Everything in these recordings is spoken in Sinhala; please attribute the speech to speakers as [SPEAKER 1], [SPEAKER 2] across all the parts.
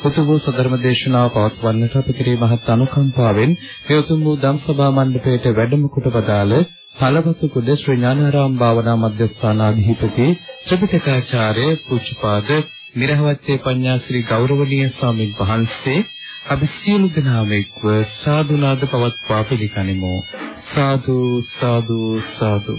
[SPEAKER 1] පුතුබෝ සදර්ම දේශනාව පවත්වන්නට අප කෙරේ මහත් අනුකම්පාවෙන් හේතුම් වූ ධම්සභා මණ්ඩපයේට වැඩම කොට වදාළ පළවතු කුඩ ශ්‍රී ඥානාරාම භාවනා මධ්‍යස්ථානාධිපති ත්‍රිපිටකාචාර්ය පූජ්‍යපාද මිරහවත්තේ පඤ්ඤාශ්‍රී ගෞරවනීය ස්වාමීන් වහන්සේ අපි සියලු දෙනාම එක්ව සාදුනාද පවත්වා පිළිගනිමු. සාදු සාදු සාදු.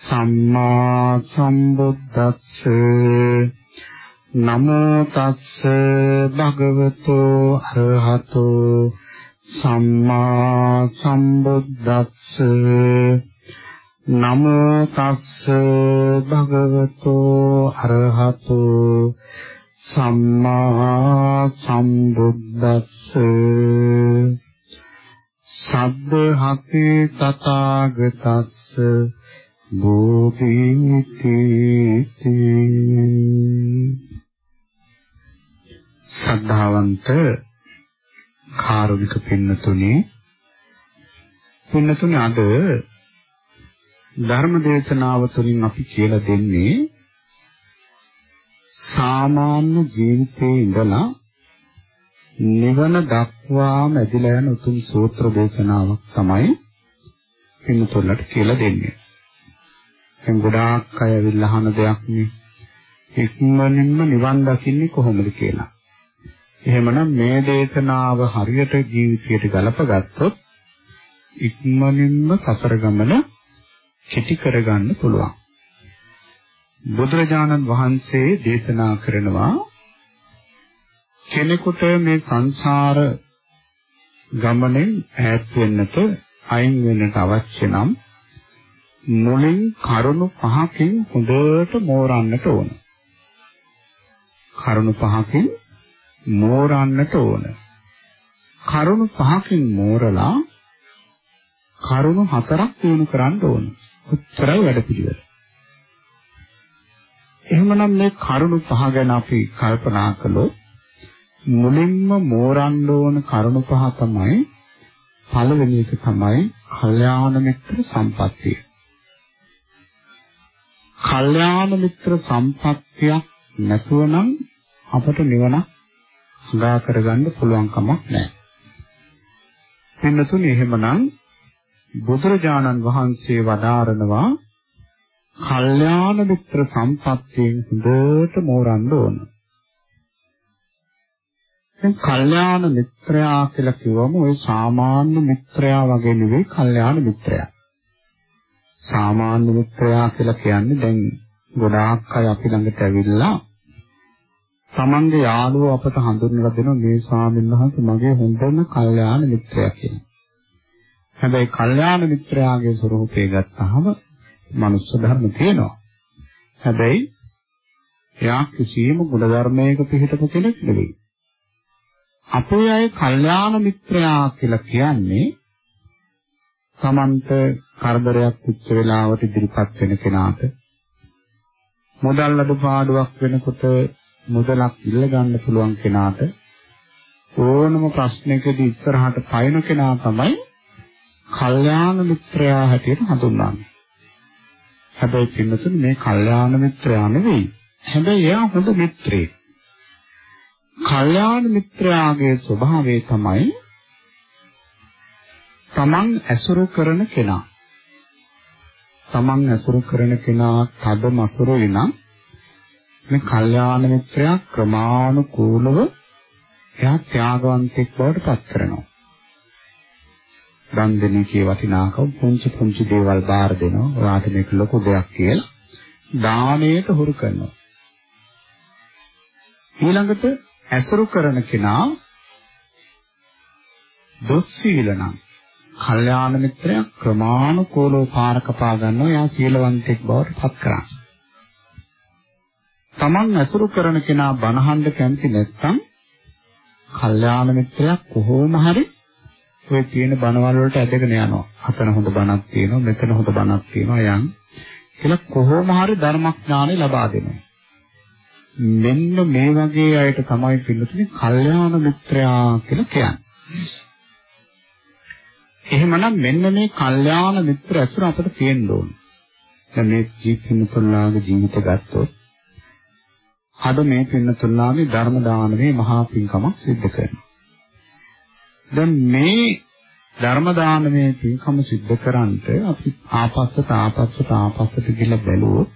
[SPEAKER 2] සම්මා සම්බුද්දස්ස නමෝ තස්ස භගවතෝ අරහතෝ සම්මා සම්බුද්දස්ස නමෝ තස්ස භගවතෝ අරහතෝ සම්මා සම්බුද්දස්ස සබ්බහති තථාගතස්ස බෝධීති සද්ධාවන්ත කාරුණික පින්නතුනි පින්නතුනි අද ධර්ම දේශනාව තුළින් අපි කියලා දෙන්නේ සාමාන්‍ය ජීවිතයේ ඉඳලා නිවන දක්වාම ඇදලා යන උතුම් සූත්‍ර දේශනාවක් තමයි පින්නතුලට කියලා දෙන්නේ. දැන් ගොඩාක් අය ඇවිල්ලා අහන දෙයක් නේ. ඉක්මනින්ම නිවන් දකින්නේ කොහොමද කියලා. එහෙමනම් මේ දේශනාව හරියට ජීවිතයට ගලපගත්තොත් ඉක්මනින්ම සසර ගමන කෙටි කරගන්න පුළුවන්. බුදුරජාණන් වහන්සේ දේශනා කරනවා කෙනෙකුට මේ සංසාර ගමනෙන් ඈත් වෙන්නට අයින් වෙන්නට අවශ්‍ය නම් මුලින් කරුණු පහකින් හොඳට මෝරන්නට ඕන. කරුණු පහකින් මෝරන්නට ඕන. කරුණු පහකින් මෝරලා කරුණු හතරක් දිනු කරන්න ඕන. උත්තරයි වැඩ පිළිවෙල. එහෙමනම් මේ කරුණු පහ ගැන අපි කල්පනා කළොත් මුලින්ම මෝරන්න ඕන කරුණු පහ තමයි පළවෙනි එක තමයි කල්යාණ මිත්‍ර සම්පත්තිය. කල්යාණ මිත්‍ර සම්පත්තියක් නැතුව නම් අපට නිවන හදා කරගන්න පුළුවන් කමක් නැහැ. එන්නතුනේ එහෙමනම් බුදුරජාණන් වහන්සේ වදාරනවා කල්යාණ මිත්‍ර සම්පත්තියෙන් හොඳට මෝරන්න ඕන. දැන් කල්යාණ මිත්‍රයා කියලා කිව්වම ওই සාමාන්‍ය මිත්‍රයා වගේ නෙවෙයි කල්යාණ මිත්‍රයා. සාමාන්‍ය මිත්‍රයා කියලා කියන්නේ දැන් ගොඩාක් අය අපි ළඟට ඇවිල්ලා තමන්ගේ යාළුවෝ අපට හඳුන්වලා දෙනවා මේ ස්වාමීන් වහන්සේ මගේ හොඳම කල්යාණ මිත්‍රයා කියලා. හැබැයි කල්යාණ මිත්‍රයාගේ ස්වરૂපය ගත්තාම මනුස්ස ධර්ම තියෙනවා. හැබැයි එයා කිසියම් ගුණ ධර්මයක පිළිපදපු කෙනෙක් නෙවෙයි. අපේ අය කල්යාණ මිත්‍රයා කියලා කියන්නේ Tamanට කරදරයක් පිච්ච වෙලාවට ඉදිරිපත් වෙන කෙනාට මුදල් අඩුපාඩුවක් වෙනකොට මුදලක් ඉල්ල ගන්න පුළුවන් කෙනාට ඕනම ප්‍රශ්නයකදී ඉස්සරහට පයින් කෙනා තමයි කල්යාණ මිත්‍රයා හැටියට හඳුන්වන්නේ. හැබැයි පින්නතුනි මේ කල්යාණ මිත්‍රයා නෙවෙයි. හැබැයි එයා හොඳ මිත්‍රයෙක්. කල්යාණ මිත්‍රයාගේ ස්වභාවය තමයි තමන් ඇසුරු කරන කෙනා. තමන් ඇසුරු කරන කෙනා තද මසුරු විනා මේ කල්යාණ මිත්‍රයා ක්‍රමානුකූලව එයා ත්‍යාගවන්තෙක් බවට පත් කරනවා. දන් දෙන එකේ වටිනාකම පුංචි පුංචි දේවල් බාර දෙනවා. ඔයාට මේක ලොකු දෙයක් කියලා. දාණයට හුරු කරනවා. ඊළඟට ඇසුරු කරන කෙනා දොස් සීලනම් කල්යාණ මිත්‍රයා ක්‍රමානුකූලව පාර කපා ගන්නවා යා සීලවන්තෙක් බවට පත් කරා. Taman ඇසුරු කරන කෙනා බනහඬ කැමති නැත්නම් කල්යාණ මිත්‍රයා කොහොම හරි ඔය තියෙන බණවල වලට ඇදගෙන යනවා. අතන හොඳ බණක් තියෙනවා, මෙතන හොඳ බණක් තියෙනවා යන් කියලා කොහොම හරි ධර්මඥානෙ ලබා දෙනවා. මෙන්න මේ වගේ අයට තමයි පිළිතුරේ කල්යාණ මිත්‍රයා කියලා කියන්නේ. එහෙමනම් මෙන්න මේ කල්යාණ මිත්‍ර ඇසුර අපිට තියෙන්න ඕනේ. දැන් මේ ජීවිතුල්ලාගේ ජීවිත ගත්තොත් අද මේ පින්නතුල්ලාගේ ධර්ම දානමේ මහා පින්කමක් සිද්ධ කරනවා. දැන් මේ ධර්ම දානමේ පින්කම සිද්ධ කරන්ට අපි ආපස්සට ආපස්සට ආපස්සට ගිහිල්ලා බැලුවොත්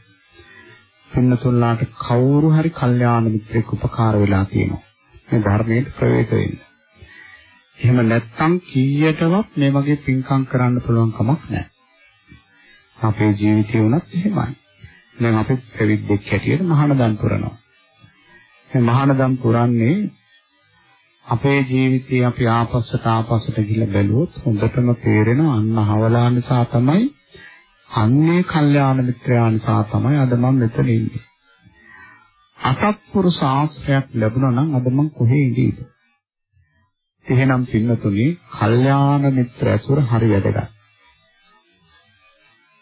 [SPEAKER 2] පින්නතුල්ලාට කවුරු හරි කල්යාණ මිත්‍රෙක් උපකාර වෙලා තියෙනවා. මේ ධර්මයේ ප්‍රවේශ වෙන්න. එහෙම නැත්තම් කීයටවත් මේ වගේ පින්කම් කරන්න පුළුවන් කමක් නැහැ. අපේ ජීවිතේ වුණත් එහෙමයි. දැන් අපි පැවිද්දෙක් හැටියට මහානදන් පුරනවා. මේ මහානදන් පුරන්නේ අපේ ජීවිතේ අපි ආපස්සට ආපස්සට ගිහිල්ලා බැලුවොත් හොඳටම තේරෙන අන්න හවලා නිසා තමයි අන්නේ කල්යාණ මිත්‍රයා නිසා තමයි අද මම මෙතන ඉන්නේ. අසත්පුරුෂ ආශ්‍රයක් ලැබුණා නම් අද මම කොහේ ඉඳීද? එහෙනම් පින්නතුනි කල්යාණ මිත්‍ර ඇසුර හරි වැදගත්.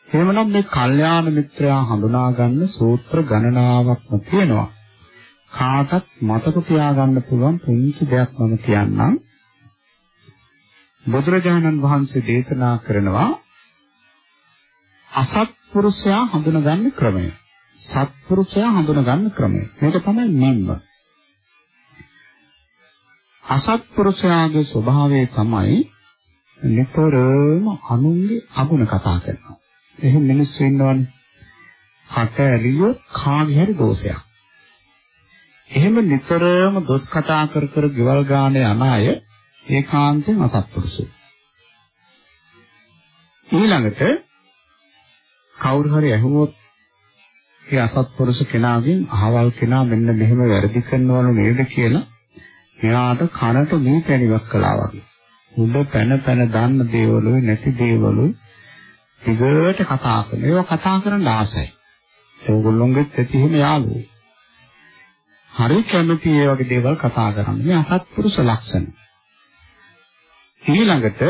[SPEAKER 2] එහෙමනම් මේ කල්යාණ මිත්‍රයා හඳුනා ගන්න සූත්‍ර ගණනාවක්ම තියෙනවා. කාටත් මතක තියාගන්න පුළුවන් පුංචි දෙයක් මම කියන්නම්. බුදුරජාණන් වහන්සේ දේශනා කරනවා අසත්පුරුෂයා හඳුනගන්න ක්‍රමය. සත්පුරුෂයා හඳුනගන්න ක්‍රමය. මේක තමයි නිම්ම. අසත්පුරුෂයාගේ ස්වභාවය තමයි නිතරම අනුන්ගේ අගුණ කතා කරනවා. එහෙම මිනිස්සු ඉන්නවනේ. කට ඇලියොත් කාගේ හරි දෝෂයක්. එහෙම නිතරම දොස් කතා කර කර ගෙවල් ගානේ යන අය ඒකාන්තයෙන් අසත්පුරුෂය. ඊළඟට කවුරු හරි ඇහුවොත් ඒ අසත්පුරුෂ කෙනාගෙන් අහවල් කෙනා මෙන්න මෙහෙම වැරදි කරනවලු නේද කියලා එයාට කනට මේ පැණිවක් කළා වගේ. උඩ පැන පැන දන්න දේවලුයි නැති දේවලුයි දිගට කතා කරන. ඒවා කතා කරන්න ආසයි. ඒගොල්ලොන්ගෙත් ඇති හිම යාළුවෝ. හරි කැමති ඒ වගේ දේවල් කතා කරන්න. මේ අසත්පුරුෂ ලක්ෂණ. ඊළඟට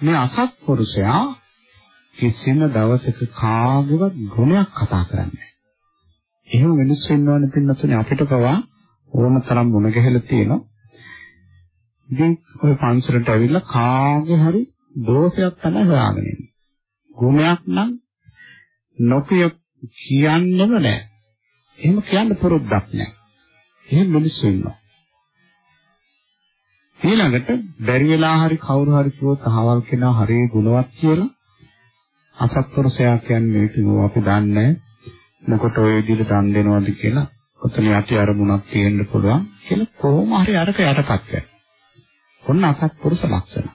[SPEAKER 2] මේ අසත්පුරුෂයා කිසිම දවසක කාගේවත් ගුණයක් කතා කරන්නේ නැහැ. එහෙම මිනිස්සු ඉන්නවනේ පින්නතුනේ අපිට පවා ඕන තරම් මුණ ගැහිලා තියෙනවා. ඉතින් ඔය පන්සලට ඇවිල්ලා කාගේ හරි දෝෂයක් තමයි හොයාගෙන ඉන්නේ. ගුණයක් නම් නොකිය කියන්නෙම නැහැ. එහෙම කියන්න පුරුද්දක් නැහැ. එහෙම මිනිස්සු ඉන්නවා. ඊළඟට බැරි වෙලා හරි කවුරු හරි කිව්වොත් අහවල් කෙනා හරිය ගුණවත් කියලා අසත්පුරුෂයා කියන්නේ කිව්ව අපි දන්නේ මොකට ඔය විදිහට දන් දෙනවද කියලා ඔතන යටි අරමුණක් තියෙන්න පුළුවන් කියලා කොහොම හරි අරක යටපත් කරනවා. ඔන්න අසත්පුරුෂ ලක්ෂණ.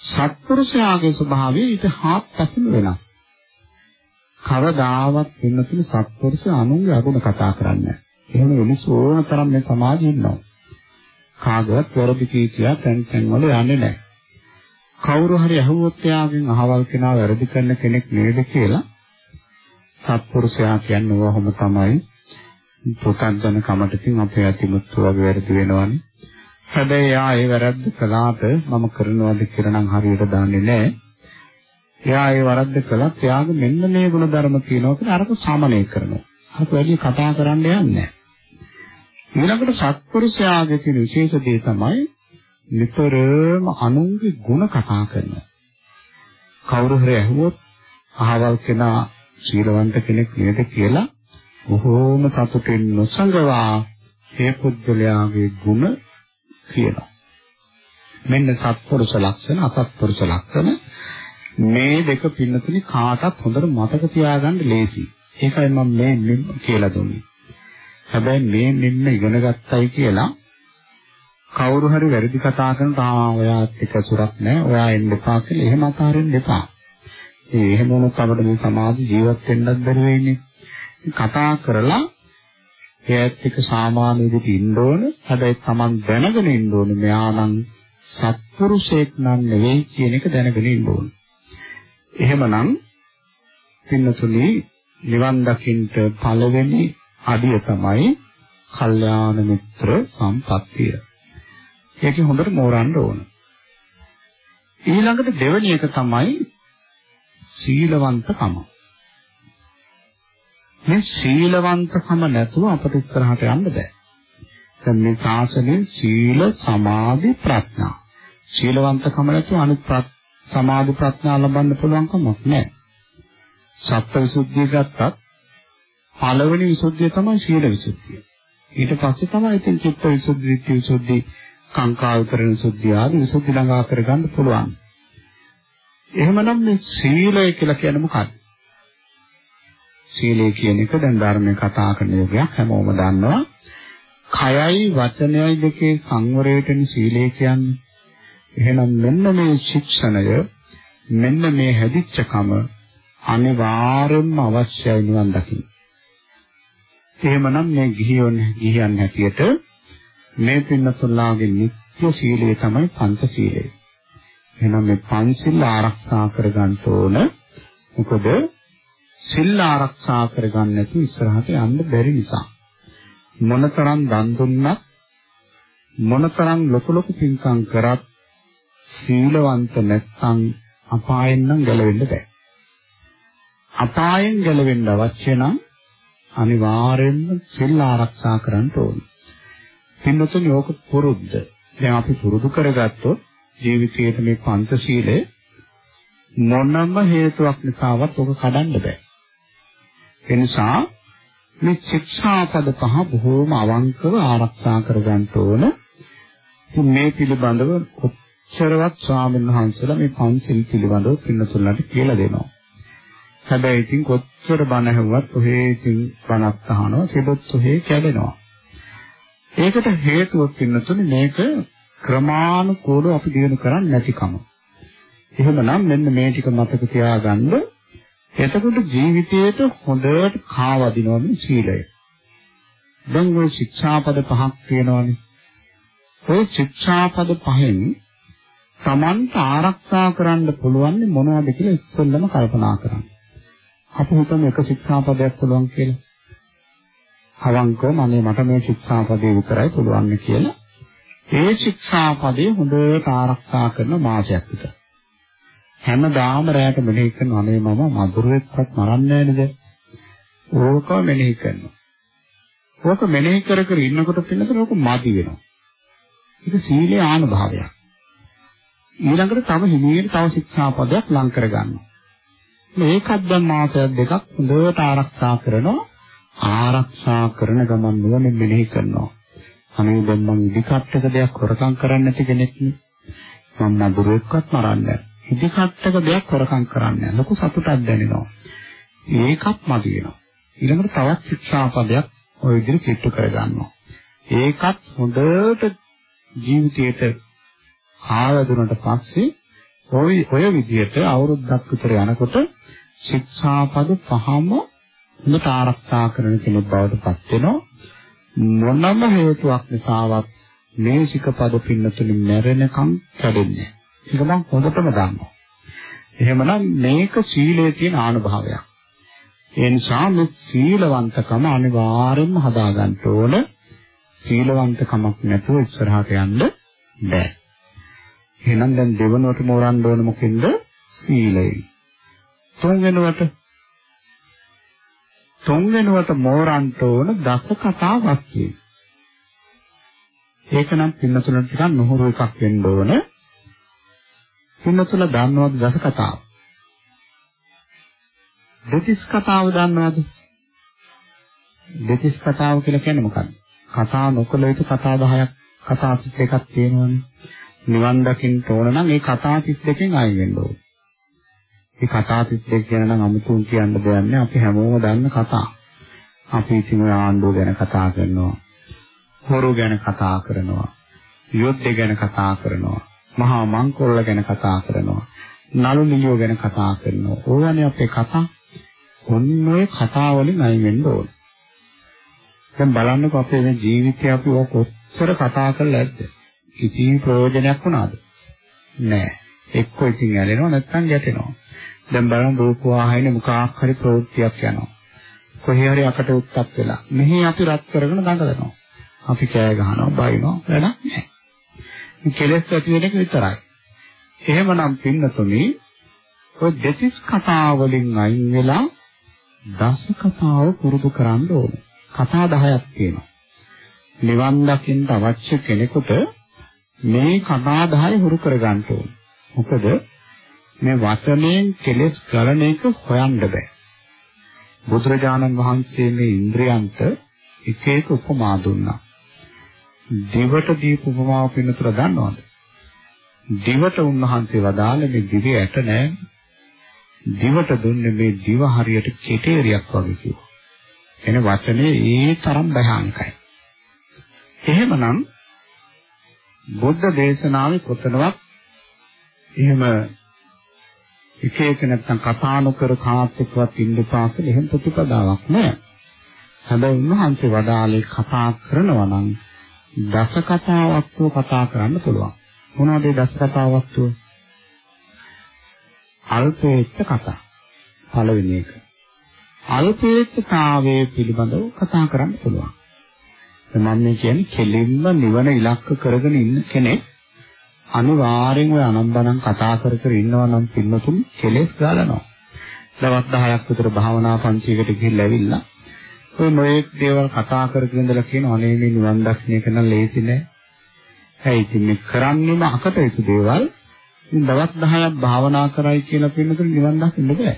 [SPEAKER 2] සත්පුරුෂයාගේ ස්වභාවය ඊට හාත්පසින් වෙනස්. කවදාවත් වෙනතුළු සත්පුරුෂ අනුන්ගේ අගුණ කතා කරන්නේ නැහැ. එහෙම මිනිස්සු ඕන තරම් මේ සමාජයේ ඉන්නවා. කාගවත් වැරදි කීකියා තැන් තැන් වල යන්නේ නැහැ. කවුරු හරි අහුවොත් එයාගෙන් අහවල් කෙනා වැරදි කරන කෙනෙක් නේද කියලා සත්පුරුෂයා කියන්නේ වහම තමයි පුතන්ජන කමටකින් අපේ අතිමුත්තු වගේ වැරදි වෙනවනේ. හැබැයි එයා ඒ වැරද්ද කළාට මම කරනවද කියලා නම් හරියට දන්නේ නැහැ. එයා ඒ වරද්ද කළත් එයාගේ මෙන්න මේ ගුණ ධර්ම තියෙනවා කියලා අරක සාමනය කරනවා. අරක වැඩි කතා කරන්න යන්නේ නැහැ. ඊළඟට සත්පුරුෂයාගේ තියෙන විශේෂ දේ තමයි නිතරම අනුන්ගේ ಗುಣ කතා කරනවා. කවුරු හරි ඇහුවොත් අහවල් කෙනා ශීලවන්ත කෙනෙක් නේද කියලා බොහෝම සතුටින් නොසඟවා ඒ පුද්ගලයාගේ ಗುಣ කියනවා. මෙන්න සත්පුරුෂ ලක්ෂණ අසත්පුරුෂ ලක්ෂණ මේ දෙක පින්නතුනි කාටත් හොඳට මතක තියාගන්න ලේසි. ඒකයි මම මේ කියලා දුන්නේ. හැබැයි මේ මෙන්න ඉගෙන ගත්තයි කියලා කවුරු හරි වැරදි කතා කරනකොට ආ ඔයාත් එක්ක සුරක් නැහැ. ඔයා එන්න එපා කියලා එහෙම අතාරින්න එපා. ඒ එහෙම වුණොත් අපිට මේ සමාජ ජීවත් වෙන්නත් බැරි වෙන්නේ. කතා කරලා එයාත් එක්ක සාමාන්‍ය විදිහට ඉන්න ඕන. හැබැයි Taman දැනගෙන ඉන්න ඕනේ මෙයා නම් සත්පුරුෂයෙක් නම් නෙවෙයි කියන එක දැනගෙන ඉන්න ඕන. එහෙමනම් පින්නතුනි නිවන් දකින්න පළවෙනි අඩිය තමයි කල්යාණ මිත්‍ර සම්පත්තිය. ඒකේ හොඳට මෝරන්න ඕන. ඊළඟට දෙවෙනි එක තමයි සීලවන්තකම. මේ සීලවන්තකම නැතුව අපිට ඉස්සරහට යන්න බෑ. දැන් මේ ශාසනයේ සීල සමාධි ප්‍රඥා. සීලවන්තකම නැතුව අනිත් සමාධි ප්‍රඥා ලබන්න පුළුවන් කමක් නැහැ. සත්‍ය විසුද්ධිය ගත්තත් පළවෙනි විසුද්ධිය තමයි සීල විසුද්ධිය. ඊට පස්සේ තමයි ඉතින් චිත්ත විසුද්ධි, ධිට්ඨි විසුද්ධි, කාංකා විතරණ විසුද්ධිය ආදී විසුද්ධි ළඟා කරගන්න පුළුවන්. එහෙමනම් මේ සීලය කියලා කියන්නේ මොකක්ද? සීලය කියන එක දැන් ධර්මයේ කතා කරන යෝගයක් හැමෝම දන්නවා. කයයි වචනයයි දෙකේ සංවරයටනේ සීලය කියන්නේ. එහෙනම් මෙන්න මේ ශික්ෂණය මෙන්න මේ හැදිච්චකම අනිවාර්යෙන්ම අවශ්‍යයි නිවන් දකින්න. එහෙමනම් මේ ගිහියන් ගිහියන් හැටියට මේ පින්නතුල්ලාගේ නිත්‍ය සීලය තමයි පංච සීලය. එහෙනම් මේ පංචිල් ආරක්ෂා කරගන්න ඕන. මොකද සිල් ආරක්ෂා කරගන්න නැති ඉස්සරහට යන්න බැරි නිසා. මොනතරම් දන් දුන්නත් මොනතරම් ලොකු ලොකු පින්කම් කරත් සීලවන්ත නැත්නම් අපායෙන් නම් ගැලවෙන්න බෑ. අපායෙන් ගැලවෙන්න අවශ්‍ය නම් අනිවාර්යෙන්ම සිල් ආරක්ෂා කරන්න ඕනේ. පින්නතුනි ඕක පුරුද්ද. දැන් අපි පුරුදු කරගත්තොත් ජීවිතයේ මේ පංචශීලය මොනම හේතුවක් නිසාවත් ඔක කඩන්න බෑ. ඒ නිසා මේ ශික්ෂාපද පහ බොහෝම අවංකව ආරක්ෂා කරගන්න ඕන. ඉතින් මේ පිළිබඳව කොච්චරවත් ස්වාමීන් වහන්සේලා මේ පංචශීල පිළිබඳව පින්නතුලට කියලා දෙනවා. හැබැයි ඉතින් කොච්චර බණ ඇහුවත් ඔහේ ඉතින් බණක් අහනවා සිබොත් ඔහේ කැඩෙනවා. ඒකට හේතුව පින්නතුනේ මේක ක්‍රමානුකූලව අපි දිනු කරන්නේ නැතිකම. එහෙමනම් මෙන්න මේ ටික මතක තියාගන්න. එතකොට ජීවිතේට හොඳට කාවදිනවා මේ සීලය. දැන් ওই ශික්ෂාපද පහක් තියෙනවානේ. ওই ශික්ෂාපද පහෙන් Tamanට ආරක්ෂා කරන්න පුළුවන් මොනවද කියලා ඉස්සෙල්ලම කල්පනා කරන්න. අපි හිතමු එක ශික්ෂාපදයක් පුළුවන් කියලා. අවංකව මනේ මට මේ ශික්ෂාපදේ විතරයි පුළුවන් කියලා. ඒ ශික්ෂාපදේ හොඳට ආරක්ෂා කරන මාසයක් විතර. හැමදාම රැයට මෙනෙහි කරන අනේ මම මధుරෙක්වත් මරන්නේ නෑනේද? ඕක මෙනෙහි කරනවා. ඕක මෙනෙහි කර කර ඉන්නකොට පින්නතර ඕක මදි වෙනවා. ඒක සීලේ ආනුභාවයක්. ඊළඟට තව හිමීට තව ශික්ෂාපදයක් ලං කර ගන්නවා. මේකත් දැන් මාසයක් දෙකක් හොඳට ආරක්ෂා කරනවා. ආරක්ෂා කරන ගමන් නුවණින් මෙනෙහි කරනවා. අනේ දැන් මං ඉදිකට්ටක දෙයක් හොරකම් කරන්නේ නැති කෙනෙක් නේ. මම නදුරෙක්වත් මරන්නේ නැහැ. ඉදිකට්ටක දෙයක් හොරකම් කරන්නේ නැහැ. ලොකු සතුටක් දැනෙනවා. ඒකත් මදි වෙනවා. ඊළඟට තවත් ශික්ෂාපදයක් ওই විදිහට කිට්ටු කරගන්නවා. ඒකත් හොඳට ජීවිතයට ආවදුනට පස්සේ ওই ඔය විදිහට අවුරුද්දක් විතර යනකොට ශික්ෂාපද පහම හොඳට ආරක්ෂා කරන කෙනෙක් බවට පත් වෙනවා මොනම හේතුවක් නිසාවත් මේ ශිකපද පින්නතුනි මැරෙනකම් කැඩෙන්නේ. ඒක මම හොඳටම දන්නවා. එහෙමනම් මේක සීලයේ තියෙන ආනුභාවයක්. ඒ නිසා මේ සීලවන්තකම අනිවාර්යයෙන්ම හදාගන්න ඕන. සීලවන්තකමක් නැතුව ඉස්සරහට යන්න බෑ. එහෙනම් දැන් දෙවනුවට මෝරන්න ඕන මොකෙන්ද? සීලයෙන්. තුන්වෙනුවට තුන්වෙනුවට මෝරන්න ඕන දස කතා වාක්‍යය. ඒක නම් පින්නතුලට ටිකක් නොහුරු එකක් වෙන්න ඕන. පින්නතුල දන්නවද දස කතාව? දෙතිස් කතාව දන්නවද? දෙතිස් කතාව කියලා කියන්නේ මොකක්ද? කතා නොකළ යුතු කතා 10ක් කතා 31ක් තියෙනවනේ. නිවන් දකින්න ඕන නම් ඒ කතා 32කින් අයින් වෙන්න ඕනේ. මේ කතා 32 කියන නම් අමුතුන් කියන්න දෙයක් නෑ. අපි හැමෝම දන්න කතා. අපි ඉතින් ඔය ආණ්ඩුව ගැන කතා කරනවා. හොරු ගැන කතා කරනවා. යුද්ධ ගැන කතා කරනවා. මහා මංකොල්ල ගැන කතා කරනවා. නළු නිලියෝ ගැන කතා කරනවා. ඕවනේ අපේ කතා. ඔන්න ඔය කතා වලින් අයින් වෙන්න ඕන. දැන් බලන්නකෝ අපේ මේ ජීවිතය අපි කොච්චර කතා කරලා ඇද්ද? කිසි ප්‍රයෝජනයක් වුණාද? නෑ. එක්ක ඉතින් ඇලෙනවා නැත්නම් ගැටෙනවා. දැන් බලන්න රූප වාහිනේ මොකක් හරි ප්‍රවෘත්තියක් යනවා. කොහේ හරි අකට උත්තක් වෙලා. මෙහි අපි රත් කරගෙන දඟලනවා. අපි කෑ ගහනවා, බයිනවා, වැඩක් නැහැ. මේ කෙලෙස් ඇති වෙන එක විතරයි. එහෙමනම් පින්නතුනි ඔය දෙතිස් කතා වලින් අයින් වෙලා දස කතාව පුරුදු කරන්න ඕනේ. කතා 10ක් තියෙනවා. නිවන් දකින්න අවශ්‍ය කෙනෙකුට මේ කතා 10 හුරු කරගන්න ඕනේ. මොකද මේ වචනයෙන් කෙලෙස් ගලන එක හොයන්න බෑ. බුදුරජාණන් වහන්සේ මේ ඉන්ද්‍රයන්ට එක එක උපමා දුන්නා. දිවට දීප උපමාව පින්නතර දන්නවද? දිවට උන්වහන්සේ වදාළ මේ දිවි ඇට නෑ. දිවට දුන්නේ මේ දිව හරියට කෙටේරියක් වගේ කිව්වා. එන වචනේ ඒ තරම් භයානකයි. එහෙමනම් බුද්ධ දේශනාවේ කොතනවත් එහෙම එක එක නැත්තම් කතා නොකර කාත් එක්කවත් ඉන්න එපා කියලා එහෙම ප්‍රතිපදාවක් නෑ. හැබැයි උන්වහන්සේ වදාළේ කතා කරනවා නම් දස කතාවක්ව කතා කරන්න පුළුවන්. මොනවද ඒ දස කතාවක්ව? අල්පේච්ඡ කතා. පළවෙනි එක. අල්පේච්ඡතාවයේ පිළිබඳව කතා කරන්න පුළුවන්. මම මේ කියන්නේ කෙලින්ම නිවන ඉලක්ක කරගෙන ඉන්න කෙනෙක් අනිවාර්යෙන් ඔය අනම්බනම් කතා කර කර ඉන්නවා නම් පින්නතුන් කෙලෙස් ගලනවා. දවස් 10ක් විතර භාවනා පන්තියකට ගිහිල්ලා ඇවිල්ලා ඔය නොයෙක් දේවල් කතා කරගෙන ඉඳලා කියන අනේ මේ නිවන් දක්ෂණය කරන ලේසි නෑ. ඇයි ඉතින් මේ කරන්නේම අකටයුතු දේවල්. ඉතින් දවස් 10ක් භාවනා කරයි කියලා පින්නතුන් නිවන් දකින්න බෑ.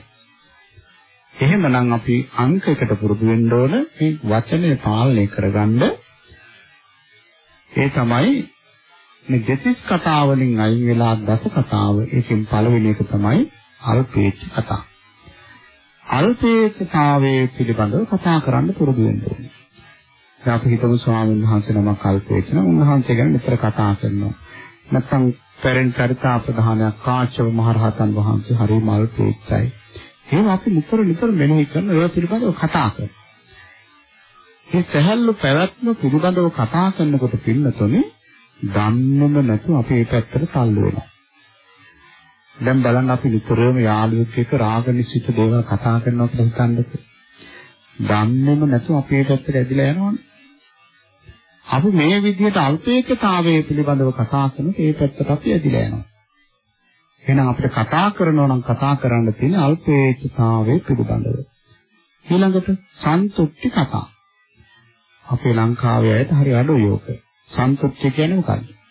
[SPEAKER 2] එහෙමනම් අපි අංකයකට පුරුදු වෙන්න ඕන මේ වචනය පාලනය කරගන්න. ඒ තමයි මේ දෙතිස් කතා වලින් අයින් වෙලා දස කතාව. ඒකෙන් පළවෙනි එක තමයි අල්පේච්ඡ කතා. අල්පේච්ඡතාවයේ පිළිබඳව කතා කරන්න පුරුදු වෙන්න ඕනේ. දැන් අපි හිතමු ස්වාමීන් වහන්සේ නමක් අල්පේච්ඡ නම් උන්වහන්සේ ගැන නිතර කතා කරනවා. නැත්නම් පෙරෙන් චරිතා ප්‍රධානයක් කාශ්‍යප මහරහතන් වහන්සේ හරිම අල්පේච්ඡයි. එහෙනම් අපි නිතර නිතර මෙනෙහි කරන ඒවා පිළිබඳව කතා කරනවා. මේ සහැල්ලු පැවැත්ම පිළිබඳව කතා කරනකොට පින්නතොනේ දන්නේම නැතුව අපි ඒ පැත්තට තල්ලු වෙනවා. දැන් බලන්න අපි නිතරම යාළුවෙක් එක්ක රාගනිසිත දේවල් කතා කරනවා කියලා හිතන්නකෝ. දන්නේම නැතුව අපි ඒ පැත්තට ඇදිලා යනවනේ. අපි මේ විදිහට අල්පේකතාවයේ පිළිබඳව කතා කරනකොට ඒ පැත්තට අපි ඇදිලා යනවා. එහෙනම් අපිට කතා කරනවා නම් කතා කරන්න තියෙන අල්පේකතාවයේ පිළිබඳව. ඊළඟට සන්තුෂ්ටි කතා. අපේ ලංකාවේ අයට හරි අඩුයි යෝක. සන්තුෂ්ටි කියන්නේ මොකක්ද?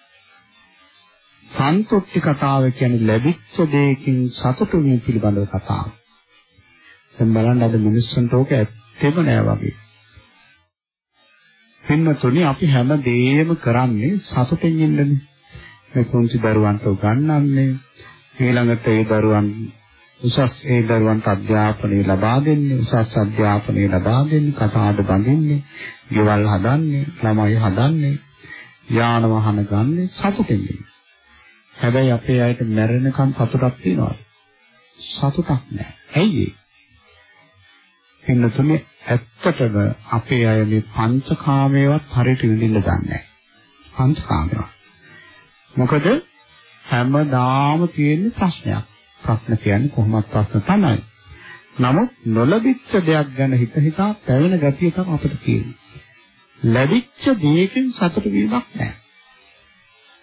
[SPEAKER 2] සන්තුෂ්ටි කතාව කියන්නේ ලැබිච්ච දෙයකින් සතුටු වීම පිළිබඳව කතාව. දැන් බලන්න අද මිනිස්සුන්ට ඕක ඇත්තෙම නෑ වගේ. පින්වතුනි අපි හැම දෙයක්ම කරන්නේ සතුටින් ඉන්නනේ. මේ පුංචි දරුවන්ට උගන්වන්නේ ඊළඟට ඒ දරුවන් උසස් ඒ දරුවන්ට අධ්‍යාපනය ලබා දෙන්නේ උසස් අධ්‍යාපනය ලබා දෙන්නේ කතාද බඳින්නේ ගෙවල් හදන්නේ ළමයි හදන්නේ යාන වාහන ගන්න සතුටින් හැබැයි අපේ අයට මැරෙනකන් සතුටක් තියනවාද? සතුටක් නැහැ. ඇයි ඒ? එන්නතුනේ ඇත්තටම අපේ අය මේ පංචකාමයේවත් හරියට විඳින්න දන්නේ නැහැ. පංචකාමයේවත්. මොකද හැමදාම තියෙන ප්‍රශ්නයක්. ප්‍රශ්න කියන්නේ කොහොමද ප්‍රශ්න තමයි. නමුත් නොලබිච්ච දෙයක් ගැන හිත හිතා පැවෙන ගතිය තමයි අපිට තියෙන්නේ. ලැබිච්ච දෙයකින් සතුට වීමක් නැහැ.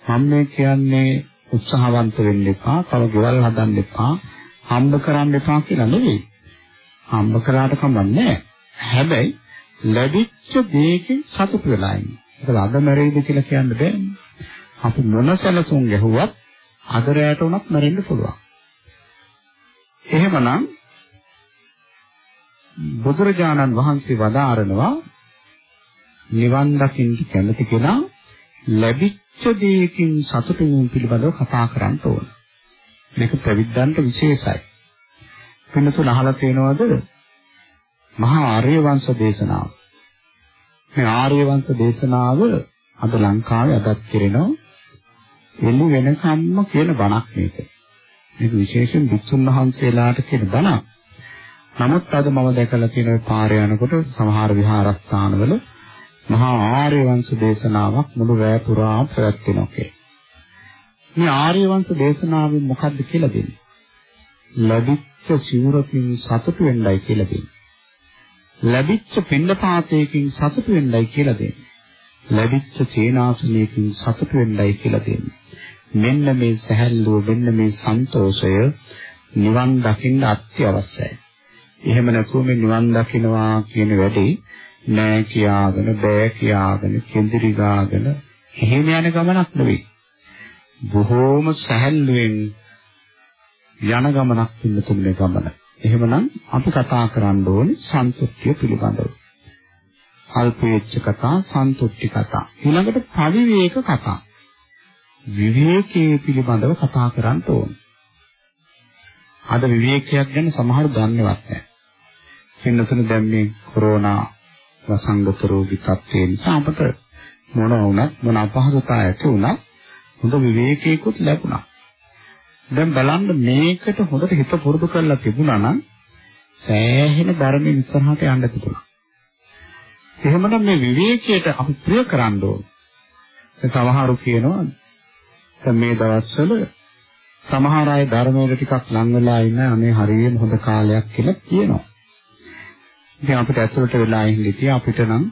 [SPEAKER 2] මම මේ කියන්නේ උත්සාහවන්ත වෙන්න එපා, තව ගෙවල් හදන්න එපා, හම්බ කරන්න එපා කියලා නෙවෙයි. හම්බ කරාට කමන්නේ හැබැයි ලැබිච්ච දෙයකින් සතුට වෙලා ඉන්න. ඒක අද මැරෙයිද කියලා කියන්න බෑනේ. අපි මොන සැලසුම් ගැහුවත් අද රැයට උනත් මැරෙන්න පුළුවන්. එහෙමනම් බුදුරජාණන් වහන්සේ වදාරනවා නිවන් දකින්න කැමති කෙනා ලැබිච්ච දෙයකින් සතුටු වීම පිළිබඳව කතා කරන්න ඕන. මේක ප්‍රවිද්දන්ට විශේෂයි. පින්නතුන් අහලා තියෙනවද? මහා ආර්ය වංශ දේශනාව. මේ ආර්ය වංශ දේශනාව අද ලංකාවේ අදත් කෙරෙනවා. එළි වෙනකම්ම කියන බණක් මේක. මේක විශේෂයෙන් විසුන් වහන්සේලාට කියන බණක්. නමුත් අද මම දැකලා තියෙන ඔය පාරේ යනකොට සමහර විහාරස්ථානවල මහා ආර්ය වංශ දේශනාවක් මුළු රැය පුරා පැවැත්වෙනවා. මේ ආර්ය වංශ දේශනාවෙන් මොකද්ද කියලා දෙන්නේ? ලැබිච්ච සිවුරකින් සතුටු වෙන්නයි කියලා දෙන්නේ. ලැබිච්ච පින්නපාතයකින් සතුටු වෙන්නයි කියලා දෙන්නේ. ලැබිච්ච සේනාසනයකින් සතුටු වෙන්නයි කියලා දෙන්නේ. මෙන්න මේ සැහැල්ලුව මෙන්න මේ සන්තෝෂය නිවන් දකින්න අත්‍යවශ්‍යයි. එහෙම නැතුව මේ නිවන් දකින්නවා කියන වැඩේ නෑ කියාගෙන බෑ කියාගෙන කෙඳිරි ගාගෙන එහෙම යන ගමනක් නෙවෙයි. බොහෝම සැහැල්ලුවෙන් යන ගමනක් ඉන්නතුනේ ගමන. එහෙමනම් අපි කතා කරන්න ඕනේ සන්තුෂ්ටිය පිළිබඳව. අල්පේච්ඡ කතා, සන්තුෂ්ටි කතා. ඊළඟට පරිවේක කතා. විවේකයේ පිළිබඳව කතා කරන්න ඕනේ. අද විවේකයක් ගැන සමහරව දන්නේවත් නැහැ. වෙනතුන දැන් මේ කොරෝනා වසංගත රෝගී තත්ත්වය නිසා අපට මොන වුණත් මොන අපහසුතාවයක් ඇති වුණත් හොඳ විවේකයකුත් ලැබුණා. දැන් බලන්න මේකට හොඳට හිත පුරුදු කරලා තිබුණා නම් සෑහෙන ධර්මයෙන් ඉස්සරහට යන්න තිබුණා. එහෙමනම් මේ විවේකයට අපි ප්‍රිය කරන්න ඕන. සමහරු කියනවා දැන් මේ දවස්වල සමහර අය ධර්මවල ටිකක් ලං වෙලා ඉන්න අනේ හරියම හොඳ කාලයක් කියලා කියනවා. ඉතින් අපිට ඇතුළට වෙලා ඉඳිතිය අපිට නම්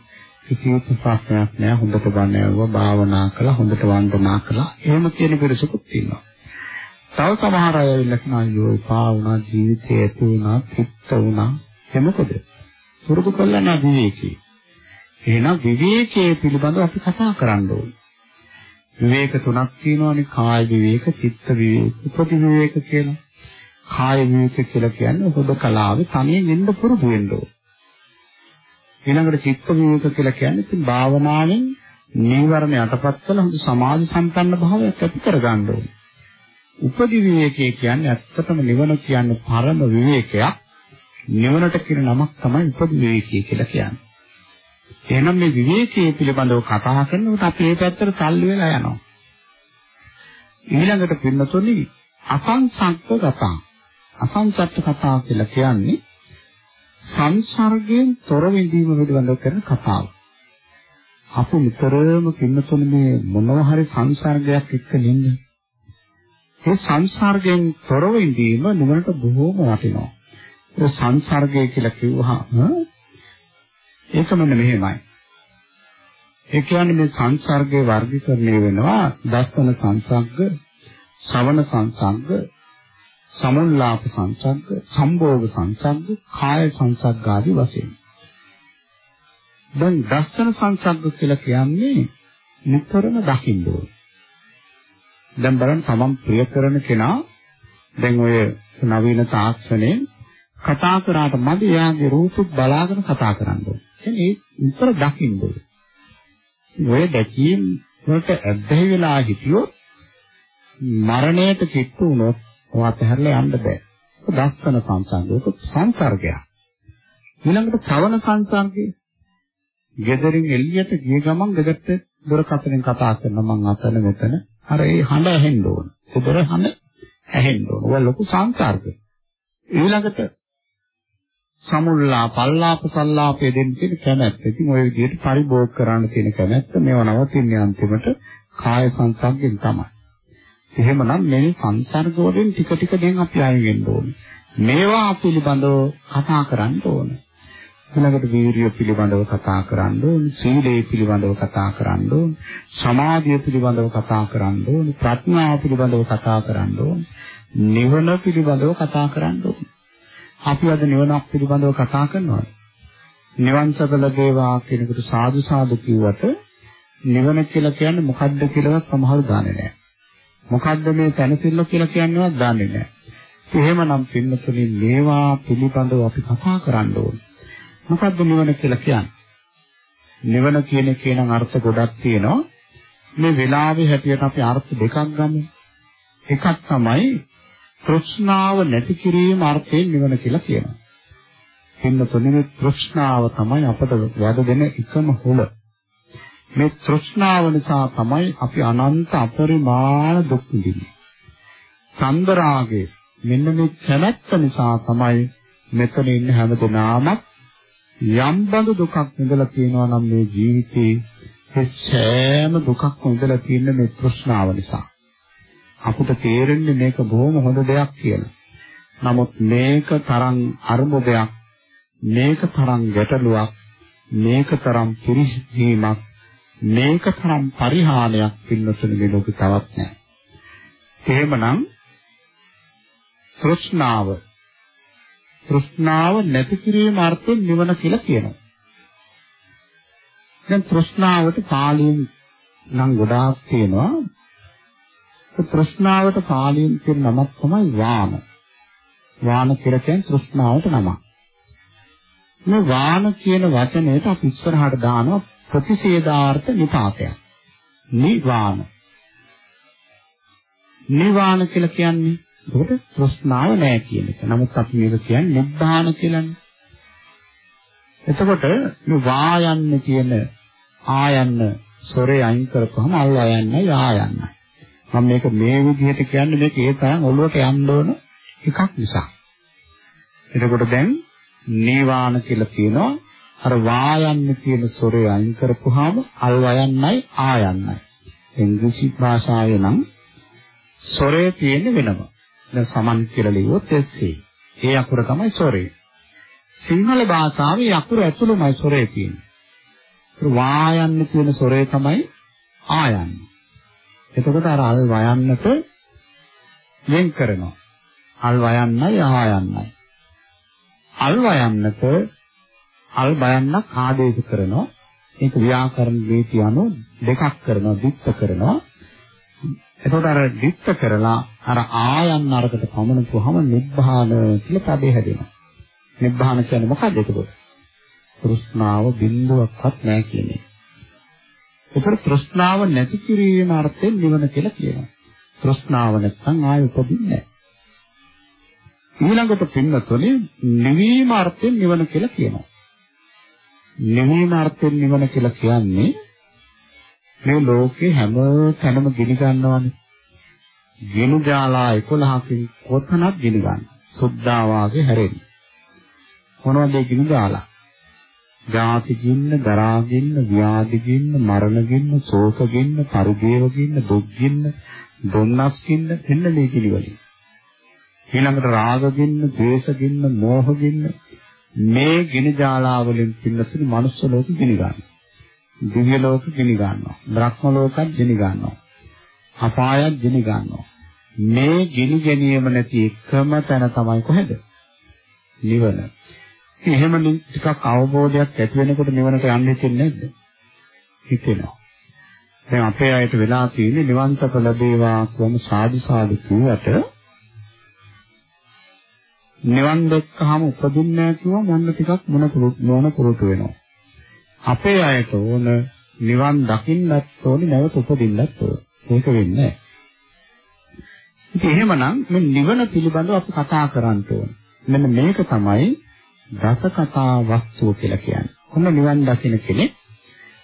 [SPEAKER 2] කිසිම ප්‍රශ්නයක් නෑ හොඳට බණ ඇහුවා භාවනා කළා හොඳට වන්දනා කළා එහෙම කියන පිරිසකුත් ඉන්නවා. තව සමහර අය ඇවිල්ලා කියනවා අයියෝ එපා වුණා ජීවිතේ ඇති වුණා පිට වුණා එමකොද? පුරුදු කළා නා විවේකී. එහෙනම් විවේකයේ පිළිබඳව අපි කතා කරන්න ඕනේ. විවේක තුනක් තියෙනවානේ කාය විවේක, චිත්ත විවේක, උපති විවේක කියලා. කාය විවේක කියලා කියන්නේ හොද කලාවේ තනියෙන් ඉන්න පුරුදු වෙන්න ඕනේ. ඊළඟට චිත්ත විවේක කියලා කියන්නේ ඉතින් භාවනාවෙන් නීවරණ යටපත් කළ හොඳ සමාධි සම්පන්න භාවයක් ඇති කරගන්න ඕනේ. උපදි විවේකයේ කියන්නේ ඇත්තටම නිවන කියන්නේ පරම විවේකයක්. නිවනට කියන නමක් තමයි උපදි විවේකය කියලා කියන්නේ. එහෙනම් මේ විවේකයේ පිළිබඳව කතා කරනකොට අපි මේ පැත්තට තල්ලු වෙලා යනවා. ඊළඟට පින්නතොනි අසංසක්ක කතා. අසංසක්ක කතා කියලා කියන්නේ සංසර්ගයෙන් තොර විඳීම පිළිබඳව කරන කතාව. අපු නිතරම පින්නතුන මේ මොනවා හරි සංසර්ගයක් එක්ක නින්නේ. ඒ සංසර්ගයෙන් තොරව ඉඳීම නුවණට බොහෝම වටිනවා. ඒ සංසර්ගය කියලා කිව්වහම ඒක මෙන්න මෙහෙමයි. ඒ කියන්නේ මේ සංසර්ගයේ වර්ගීකරණය වෙනවා දස්සන සංසර්ග, ශ්‍රවණ සංසර්ග, සමුල්ලාප සංසග්ග, සම්භෝග සංසග්ග, කාය සංසග්ග ආදී වශයෙන්. දැන් දර්ශන සංසග්ග කියලා කියන්නේ නිතරම දකින්න ඕන. දැන් බලන්න තමන් ප්‍රිය කරන කෙනා දැන් ඔය නවීන තාක්ෂණයෙන් කතා කරාට මදි එයාගේ රූපෙත් බලාගෙන කතා කරන්න ඕන. එන්නේ නිතර දකින්න ඕන. ඔය දැකීම් වලට ඇබ්බැහි වෙලා හිටියොත් මරණයට කිට්ටු වුණොත් ඔයාට හැරලා යන්න බෑ. දස්සන සංසංගයක සංසර්ගයක්. ඊළඟට ශ්‍රවණ සංසංගය. ගෙදරින් එළියට ගිය ගමන් ගෙදරට දොරකතෙන් කතා කරනවා මං අතන මෙතන. අර ඒ හඬ ඇහෙන්න ඕන. ඒ දොර හඬ ඇහෙන්න ඕන. ඔය ලොකු සංසර්ගය. ඊළඟට සමුල්ලා පල්ලාප සල්ලාපය දෙන්න තියෙන කැමැත්ත. ඉතින් ওই විදිහට පරිභෝග කරන්න තියෙන කැමැත්ත මේව නවතින්නේ අන්තිමට කාය සංසර්ගයෙන් තමයි. එහෙමනම් මේ සංසර්ග වලින් ටික ටික දැන් අපි අයින් වෙන්න ඕනේ. මේවා පිළිබඳව කතා කරන්න ඕනේ. ඊළඟට වීරිය පිළිබඳව කතා කරන්න ඕනේ, සීලය පිළිබඳව කතා කරන්න ඕනේ, සමාධිය පිළිබඳව කතා කරන්න ඕනේ, ප්‍රඥාව පිළිබඳව කතා කරන්න ඕනේ, නිවන පිළිබඳව කතා කරන්න ඕනේ. අපි අද නිවනක් පිළිබඳව කතා කරනවා. නිවන් සබල දේවා කියනකොට සාදු සාදු කිව්වට නිවන කියලා කියන්නේ මොකද්ද කියලාවත් සමහරව දන්නේ නැහැ. මොකද්ද මේ තනසිල්ල කියලා කියන්නේවත් දන්නේ නැහැ. එහෙමනම් පින්නතුනි මේවා පිළිබඳව අපි කතා කරන්න ඕනේ. මොකද්ද නිවන කියලා කියන්නේ? නිවන කියන එකේ නම් අර්ථ ගොඩක් තියෙනවා. මේ වෙලාවේ හැටියට අපි අර්ථ දෙකක් ගමු. එකක් තමයි තෘෂ්ණාව නැති කිරීම අර්ථයෙන් නිවන කියලා කියනවා. පින්නතුනි මේ තෘෂ්ණාව තමයි අපට වද දෙන එකම හොල. මේ තෘෂ්ණාව නිසා තමයි අපි අනන්ත අපරිමාණ දුක් විඳින්නේ. චන්දරාගය මෙන්න මේ කැමැත්ත නිසා තමයි මෙතන ඉන්න හැමදෙනාම යම් බඳු දුකක් විඳලා තියෙනවා නම් මේ ජීවිතේ ඒ සෑම දුකක්ම විඳලා තියෙන මේ තෘෂ්ණාව නිසා. අපිට තේරෙන්නේ මේක බොහොම හොඳ දෙයක් කියලා. නමුත් මේක තරම් අරුබුදයක් මේක තරම් ගැටලුවක් මේක තරම් පිරිහීමක් මේක තරම් පරිහානියක් පින්නතුනි මේ ලෝකේ තවත් නැහැ. එහෙමනම් තෘෂ්ණාව තෘෂ්ණාව නැති කිරීම අර්ථයෙන් නිවන කියලා කියනවා. දැන් තෘෂ්ණාවට පාලියෙන් නම් ගොඩාක් තියෙනවා. තෘෂ්ණාවට පාලියෙන් කියන නමක් තමයි වාන. වාන කියලා කියන්නේ තෘෂ්ණාවට නමක්. මේ වාන කියන වචනයට අපි ඉස්සරහට දානවා ප්‍රතිසේදාර්ථ නිපාතයක්. නිවාන. නිවාන කියලා කියන්නේ ඒකට තෘෂ්ණාව නැහැ කියන එක. නමුත් අපි මේක කියන්නේ නිබ්බාන කියලානේ. එතකොට මේ වායන්න කියන ආයන්න සොරේ අයින් කරපුවම අල්ල ආයන්නයි ආයන්නයි. මම මේක මේ විදිහට කියන්නේ මේක ඒ තරම් ඔළුවට යන්න ඕන එකක් නිසා. එතකොට දැන් නීවාන කියලා කියනවා අර වායන්න කියන සොරේ අයින් කරපුවාම අල් වයන්නයි ආයන්නයි. ඉංග්‍රීසි භාෂාවේ නම් සොරේ තියෙන්නේ වෙනම. දැන් සමන් කියලා ලියුවොත් එස්සේ. ඒ අකුර තමයි සොරේ. සිංහල භාෂාවේ අකුර ඇතුළමයි සොරේ තියෙන්නේ. වායන්න කියන සොරේ තමයි ආයන්න. එතකොට අර අල් වයන්නට වෙන් කරනවා. අල් වයන්නයි ආයන්නයි. අල් වයන්නට අල් බයන්නක් ආදේශ කරනවා. ඒක ව්‍යාකරණ නීති අනුව දෙකක් කරනවා, දිත්ත කරනවා. එතකොට අර දිත්ත කරලා අර ආයන්න අරකට පමනපුවාම නිබ්බාන කියලා පදේ හැදෙනවා. නිබ්බාන කියන්නේ මොකක්ද එතකොට? තෘෂ්ණාව බිඳුවක්වත් නැහැ කියන්නේ. ඒතර තෘෂ්ණාව නැති කිරීම අර්ථයෙන් නිවන කියලා කියනවා. තෘෂ්ණාව නැත්නම් ආය උපදින්නේ නැහැ. ඊළඟට පින්නතොනේ නිවීම අර්ථයෙන් නිවන කියලා කියනවා. නිවීම අර්ථයෙන් නිවන කියලා කියන්නේ මේ ලෝකේ හැම තැනම ගිනි ගන්නවානේ. ගිනි ජාලා 11කින් කොතනක් ගිනි ගන්න. සුද්ධා වාගේ හැරෙන්නේ. මොනවද ඒ ගිනි ජාලා? ජාති ගින්න, දරා ගින්න, ව්‍යාධි ගින්න, මරණ ගින්න, ශෝක ගින්න, පරිදේව ගින්න, දුක් ගින්න, දුන්නස් ගින්න මෙන්න මේ ගිනි වලින්. ඊළඟට රාග ගින්න, ද්වේෂ ගින්න, මෝහ ගින්න මේ ගිනි ජාලා වලින් පින්නතුනි මනුස්ස ලෝකෙ ගිනි ගන්නවා. දිව්‍ය ලෝකෙ ගිනි ගන්නවා. බ්‍රහ්ම ලෝකත් ගිනි ගන්නවා. අපායත් ගිනි ගන්නවා. මේ ගිනි ගැනීම නැති එකම තැන තමයි කොහෙද? නිවන. එහෙම ටිකක් අවබෝධයක් ඇති වෙනකොට නිවනට යන්න හිතෙන්නේ නැද්ද? හිතෙනවා. දැන් අපේ අයට වෙලා තියෙන්නේ නිවන් සප ලැබේවා කියම සාදු සාදු කියුවට නිවන් දැක්කහම උපදින්නේ නැහැ කිව්වම මොන්න ටිකක් මොන මොන පුරුදු වෙනවා. අපේ අයට ඕන නිවන් දකින්නත් ඕනේ නැවත උපදින්නත් ඕනේ. ඒක වෙන්නේ නැහැ. ඉතින් එහෙමනම් මේ නිවන පිළිබඳව අපි කතා කරන්න ඕනේ. මෙන්න මේක තමයි දස කතා වස්තුව කියලා කියන්නේ. කොහොම නිවන් දකින්න කෙනෙක්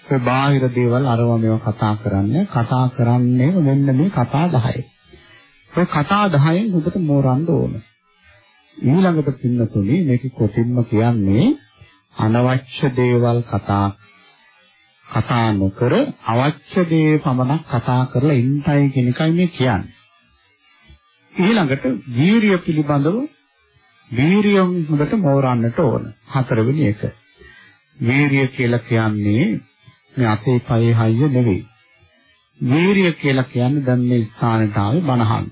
[SPEAKER 2] ඒ බාහිර දේවල් අරව මේව කතා කරන්නේ කතා කරන්නේ මෙන්න මේ කතා 10. ඒ කතා 10න් ඔබට මෝරන්න ඕනේ. ඊළඟට පින්නතුනි මේක කොටින්ම කියන්නේ අනවශ්‍ය දේවල් කතා කතා නොකර අවශ්‍ය දේ පමණක් කතා කරලා ඉන්නයි කියන එකයි මේ කියන්නේ. ඊළඟට වීරිය පිළිබඳව වීරියම් හොඳට මෝරන්නට ඕන. හතරවෙනි එක. වීරිය කියලා කියන්නේ මේ අතේ පයේ හයිය නෙවෙයි. වීරිය කියලා කියන්නේ දැන් මේ ස්ථානට ආවේ බණහන්.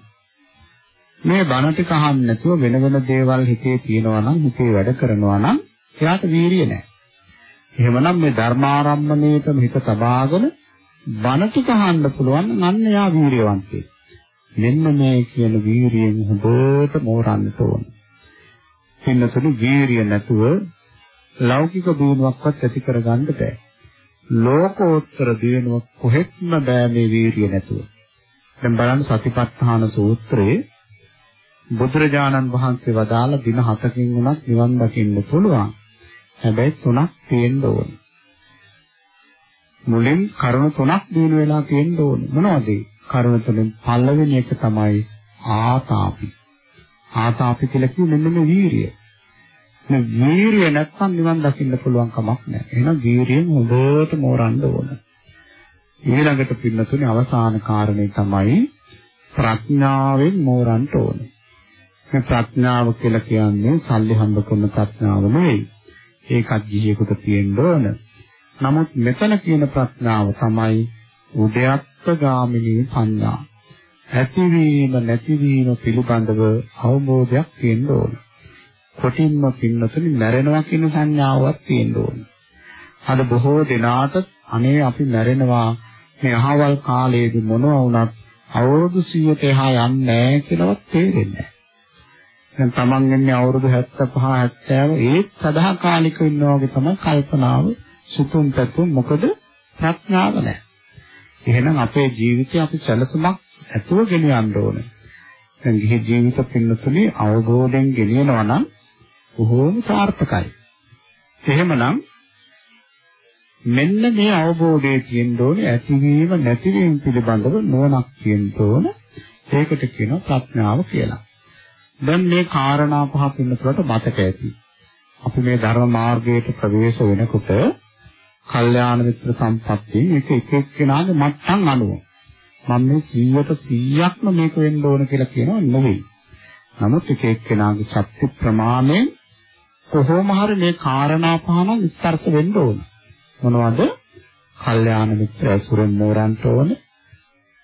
[SPEAKER 2] මේ බණ ටික අහන්න නැතුව වෙන වෙන දේවල් හිතේ තියෙනවා නම් හිතේ වැඩ කරනවා නම් එයාට වීරිය නැහැ. එහෙමනම් මේ ධර්මාරම්මණයටම හිත තබාගෙන බණ ටික අහන්න පුළුවන් නම් අන්න එයා වීරියවන්තයෙක්. මෙන්න මේ කියන වීරියෙන් හොඳට මෝරන්න ඕන. පින්නතුනි වීරිය නැතුව ලෞකික දිනුවක්වත් ඇති කරගන්න බෑ. ලෝකෝත්තර දිනුවක් කොහෙත්ම බෑ මේ වීරිය නැතුව. දැන් බලන්න සතිපට්ඨාන සූත්‍රයේ බුදුරජාණන් වහන්සේ වදාළ දින 7කින් උනත් නිවන් දකින්න පුළුවන්. හැබැයි තුනක් තියෙන්න ඕනේ. මුලින් කරුණු තුනක් දිනු වෙලා තියෙන්න ඕනේ. මොනවද ඒ? කරුණු තුනෙන් පළවෙනි එක තමයි ආතාපි. ආතාපි කියලා කියන්නේ මෙන්න මේ වීරිය. මේ වීරිය නැත්තම් නිවන් දකින්න පුළුවන් කමක් නැහැ. එහෙනම් වීරියෙන් හොඳට මෝරන්න ඕන. ඊළඟට පින්නතුනේ අවසාන කාරණේ තමයි ප්‍රඥාවෙන් මෝරන්න ඕනේ. මේ ප්‍රඥාව කියලා කියන්නේ සල්ලි හම්බ කරන ප්‍රඥාව නෙවෙයි. ඒකත් ගිහියෙකුට තියෙන්න ඕන. නමුත් මෙතන කියන ප්‍රඥාව තමයි උද්‍යත්ත ගාමිනී සංඥා. ඇතිවීම නැතිවීම පිළිබඳව අවබෝධයක් තියෙන්න ඕන. කොටින්ම පින්නතුනි මැරෙනවා කියන සංඥාවක් තියෙන්න ඕන. අද බොහෝ දෙනාට අනේ අපි මැරෙනවා මේ අහවල් කාලයේදී මොනවා වුණත් අවුරුදු 100ට එහා යන්නේ නැහැ කියලාවත් තේරෙන්නේ නැහැ. දැන් Taman ඉන්නේ අවුරුදු 75 70 ඒත් සදාකාලික ඉන්නවා වගේ තමයි කල්පනාව සිතුම් පැතුම් මොකද ප්‍රඥාව නැහැ. එහෙනම් අපේ ජීවිතය අපි සැලසුමක් ඇතුව ගෙනියන්න ඕනේ. දැන් ගිහි ජීවිත පින්නතුනේ අවබෝධයෙන් ගෙනියනවා නම් බොහෝම සාර්ථකයි. එහෙමනම් මෙන්න මේ අවබෝධය තියෙන්න ඕනේ ඇතිවීම නැතිවීම පිළිබඳව නුවණක් තියෙන්න ඕන. ඒකට කියනවා ප්‍රඥාව කියලා. දැන් මේ කාරණා පහ පින්නතුලට මතක ඇති. අපි මේ ධර්ම මාර්ගයට ප්‍රවේශ වෙනකොට කල්යාණ මිත්‍ර සම්පත්තිය මේක එක එක්කෙනාගේ මට්ටම් අනුව මම මේ 100ට 100ක්ම මේක වෙන්න ඕන කියලා කියනවා නෙවෙයි. නමුත් එක එක්කෙනාගේ ශක්ති ප්‍රමාණය කොහොම හරි මේ කාරණා පහම ස්පර්ශ වෙන්න ඕන. මොනවද? කල්යාණ මිත්‍ර ඇසුරෙන් මෝරන්නට ඕන.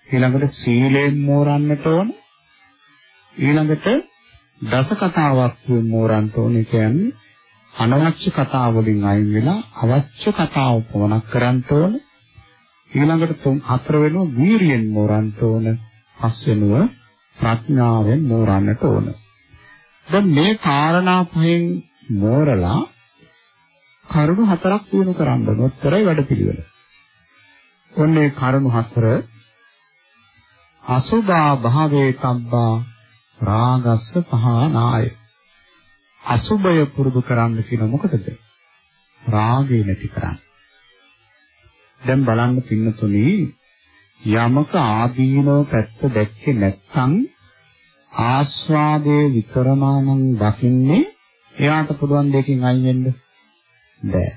[SPEAKER 2] ඊළඟට සීලයෙන් මෝරන්නට ඕන. ඊළඟට දස කතාවක් මෝරන්නට ඕන කියන්නේ අනවශ්‍ය කතා වලින් අයින් වෙලා අවශ්‍ය කතා උපමනක් කරන්න ඕන. ඊළඟට තුන් හතර වෙනුව වීරියෙන් මෝරන්නට ඕන. පස් වෙනුව ප්‍රඥාවෙන් මෝරන්නට ඕන. දැන් මේ කාරණා පහෙන් මෝරලා කරුණු හතරක් දිනු කරන්න උත්තරයි වැඩපිළිවෙල. ඔන්නේ කරුණු හතර අසුභා භාවේ තබ්බා රාගස්ස පහනාය. අසුභය පුරුදු කරන්න කියන මොකටද? රාගය නැති කරන්න. දැන් බලන්න පින්නතුනි යමක ආදීනව පැත්ත දැක්කේ නැත්නම් ආස්වාදයේ විතරමනම් දකින්නේ එයාට පුළුවන් දෙකින් අයින් වෙන්න බෑ.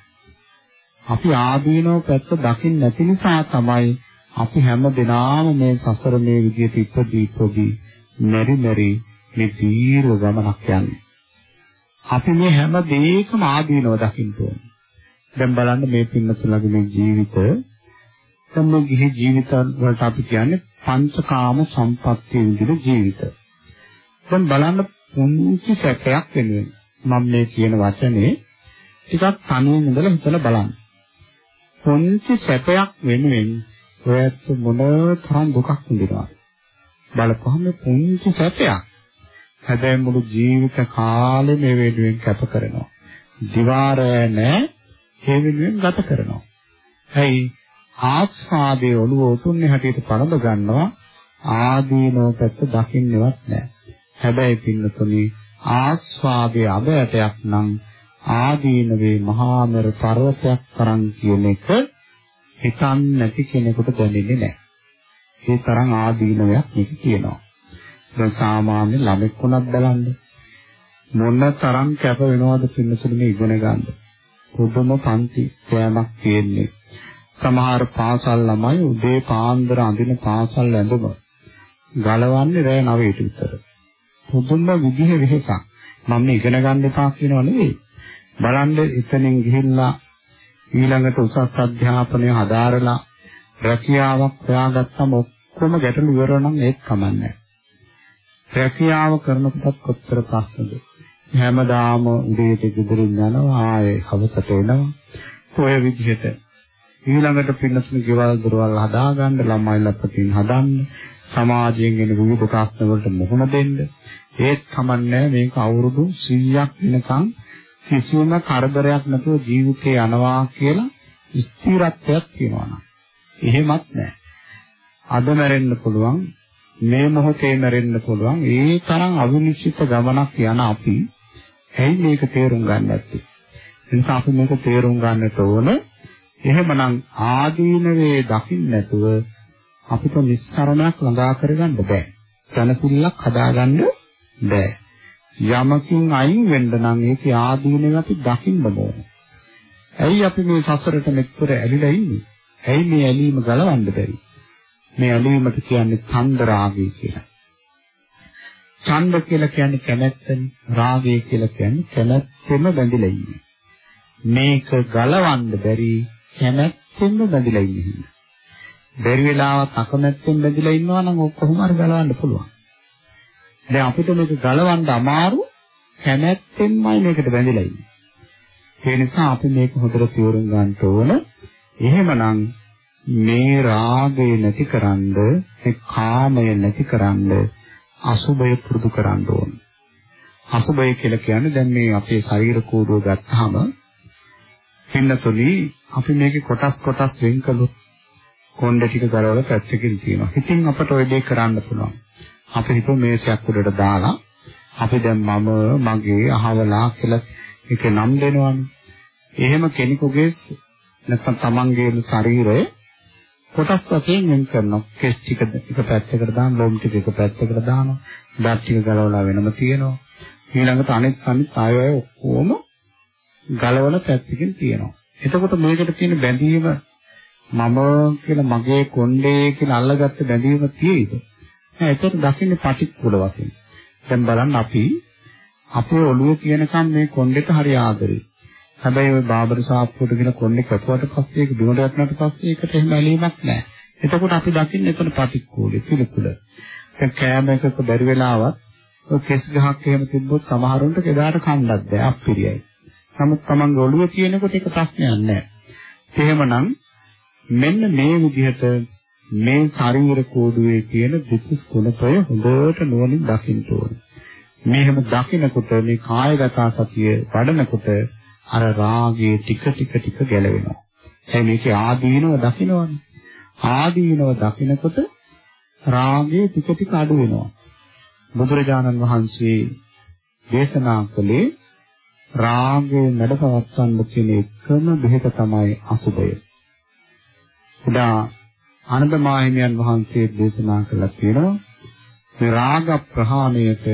[SPEAKER 2] අපි ආදීනව පැත්ත දකින්න නැති නිසා තමයි අපි හැම දිනාම මේ සසර මේ විදිහට ඉපදී ඉපදී මෙරි මෙරි මේ දීර්ඝ ගමනක් යන්නේ. අපි මේ හැම දෙයකම ආදීනව දකින්න ඕනේ. දැන් බලන්න මේ පින්නතුලගේ මේ ජීවිත දැන් මේ ගිහි ජීවිත වලට අපි කියන්නේ පංචකාම සම්පත්තිය විදිහට ජීවිත. දැන් බලන්න පුංචි සැපයක් වෙනුවෙන් මම මේ කියන වචනේ ටිකක් තනියෙන් ඉඳලා හිතලා බලන්න. පුංචි සැපයක් වෙනුවෙන් ඔයත් මොන තරම් දුකක් විඳිනවද? බලපහම පුංචි සැපයක්. හැබැයි මුළු ජීවිත කාලෙ මේ වෙනුවෙන් කැප කරනවා. දිවාරය නැහැ ඒ වෙනුවෙන් ගත කරනවා. ඇයි ආස්වාදයේ ඔළුව උතුන්නේ හැටියට පරඳ ගන්නවා ආදීනෝ පැත්ත දකින්නවත් නැහැ. හැබැයි පින්නතුනි ආස්වාදයේ අබයටයක් නම් ආදීනවේ මහා මෙර පර්වතයක් තරම් කියන එක හිතන් නැති කෙනෙකුට දැනෙන්නේ නැහැ. ඒ තරම් ආදීනවයක් මේක කියනවා. දැන් සාමාන්‍ය ළමෙක් වුණත් බලන්න මොන තරම් කැප වෙනවද පින්නසුළු මේ ඉගෙන ගන්න. පුදුම පන්ති කෑමක් තියෙන්නේ. සමහර පාසල් ළමයි උදේ පාන්දර අඳින පාසල් ඇඳුම ගලවන්නේ රෑ 9ට විතර. පුදුම විදිහ වෙහසක්. මම ඉගෙන ගන්න එපා කියනව නෙවෙයි. බලන්න එතනින් ගිහිල්ලා ඊළඟට උසස් අධ්‍යාපනය හදාරලා රැකියාවක් හොයාගත්තම ඔක්කොම ගැටලු ඉවර නම් ඒක කමන්නේ රැකියාව කරනකොටත් කොච්චර ප්‍රශ්නද හැමදාම උදේට ගෙදරින් යනවා ආයේ හවසට එනවා. ඔය විදිහට ඊළඟට පින්නතුන් ගෙවල් දොරවල් හදාගන්න ළමයිලා ප්‍රතින් හදන්න සමාජයෙන් එන විවිධ ප්‍රශ්න වලට මුහුණ දෙන්න. ඒත් කමන්නේ මේක අවුරුදු 100ක් වෙනකන් කිසිම කරදරයක් නැතුව ජීවිතේ යනවා කියලා ස්ථිරත්වයක් තියෙනවා නම්. එහෙමත් නැහැ. අද මැරෙන්න පුළුවන් මේ මොහොතේ මැරෙන්න පුළුවන් ඒ තරම් අවිනිශ්චිත ගමනක් යන අපි ඇයි මේක තේරුම් ගන්න නැත්තේ? එනිසා අපි මේක තේරුම් ගන්නට ඕන එහෙමනම් ආදීනවේ දකින්න නැතුව අපිට නිස්සරණයක් ළඟා කරගන්න බෑ. ජනසිල්ලක් හදාගන්න බෑ. යමකින් අයින් වෙන්න නම් ඒකේ ආදීනව අපි දකින්න ඕනේ. ඇයි අපි මේ සසරට මෙච්චර ඇලිලා ඉන්නේ? ඇයි මේ ඇලීම ගලවන්න බැරි? මේ ඇලීමට කියන්නේ ඡන්ද රාගය කියලා. ඡන්ද කියලා කියන්නේ කැමැත්තනේ. රාගය කියලා කියන්නේ කැමැත්තෙම බැඳිලා ඉන්නේ. මේක ගලවන්න බැරි කැමැත්තෙම බැඳිලා ඉන්නේ. බැරි වෙලාවත් අකමැත්තෙන් බැඳිලා ඉන්නවා නම් ඔක් කොහොම හරි ගලවන්න පුළුවන්. දැන් අපිට මේක ගලවන්න අමාරු කැමැත්තෙන්මයි මේකට බැඳිලා ඉන්නේ. ඒ නිසා අපි මේක හොඳට තේරුම් ගන්න ඕන. එහෙමනම් මේ රාගය නැතිකරන්ද මේ කාමය නැතිකරන්ද අසුබය පුරුදු කරන්න ඕන. අසුබය කියලා කියන්නේ දැන් මේ අපේ ශරීර කෝඩුව ගත්තාම පින්නතුනි අපි මේකේ කොටස් කොටස් වෙන් කළොත් කොණ්ඩ ටික ගලවලා පැත්තකින් තියෙනවා. ඉතින් අපට ওই දේ කරන්න පුළුවන්. අපි හිතුව මේසයක් උඩට දාලා අපි දැන් මම මගේ අහවලා කියලා ඒක නම් දෙනවනේ. එහෙම කෙනෙකුගේ නැත්නම් තමන්ගේ ශරීරය කොටස් වශයෙන් වෙන් කරනවා. කෙස් ටික එක පැත්තකට දාන, ලොම් ටික එක පැත්තකට දානවා. දත් ටික ගලවලා වෙනම තියෙනවා. ඊළඟට අනෙක් අනිත් ආය අය ඔක්කොම ගලවන පැත්තකින් තියෙනවා. එතකොට මේකට තියෙන බැඳීම මම කියලා මගේ කොණ්ඩේ කියලා අල්ලගත්ත බැඳීම තියෙයිද? නෑ ඒකට දකින්නේ පටික්කුල වශයෙන්. දැන් බලන්න අපි අපේ ඔළුවේ තියෙනකම් මේ කොණ්ඩෙට හරි ආදරේ. හැබැයි ওই බාබර සාප්පුවට කියන කොණ්ඩේ කැපුවට පස්සේ ඒක බිමට වැටුණාට පස්සේ ඒකට එහෙම ඇලීමක් නැහැ. එතකොට අපි දකින්නේ එතන පටික්කුලේ පිළිකුල. දැන් කෑම එකක බැරි වෙලාවත් ඔය කෙස් ගහක් එහෙම තිබ්බොත් සමහරුන්ට කෙදාට කන්නත් බෑ අප්පිරියයි. නමුත් Tamange ඔළුවේ තියෙනකොට ඒක ප්‍රශ්නයක් නැහැ. එහෙමනම් මෙන්න මේ විදිහට මේ ශරීර කෝඩුවේ තියෙන දුක්ඛ කුණපය හොඳට නුවණින් දකින්න ඕනේ. මේකම දකිනකොට මේ කායගත සතිය වඩනකොට අර රාගයේ ටික ටික ටික ගැලවෙනවා. දැන් මේකේ ආදීනව දකින්නවනේ. ආදීනව දකිනකොට රාගයේ ටික ටික අඩු වෙනවා. බුදුරජාණන් වහන්සේ දේශනා කළේ රාගය නඩපවත්වන්න කියන එකම බෙහෙත තමයි අසුබය. එදා ආනන්ද මාහිමියන් වහන්සේ දේශනා කළා කියනවා මේ රාග ප්‍රහාණයට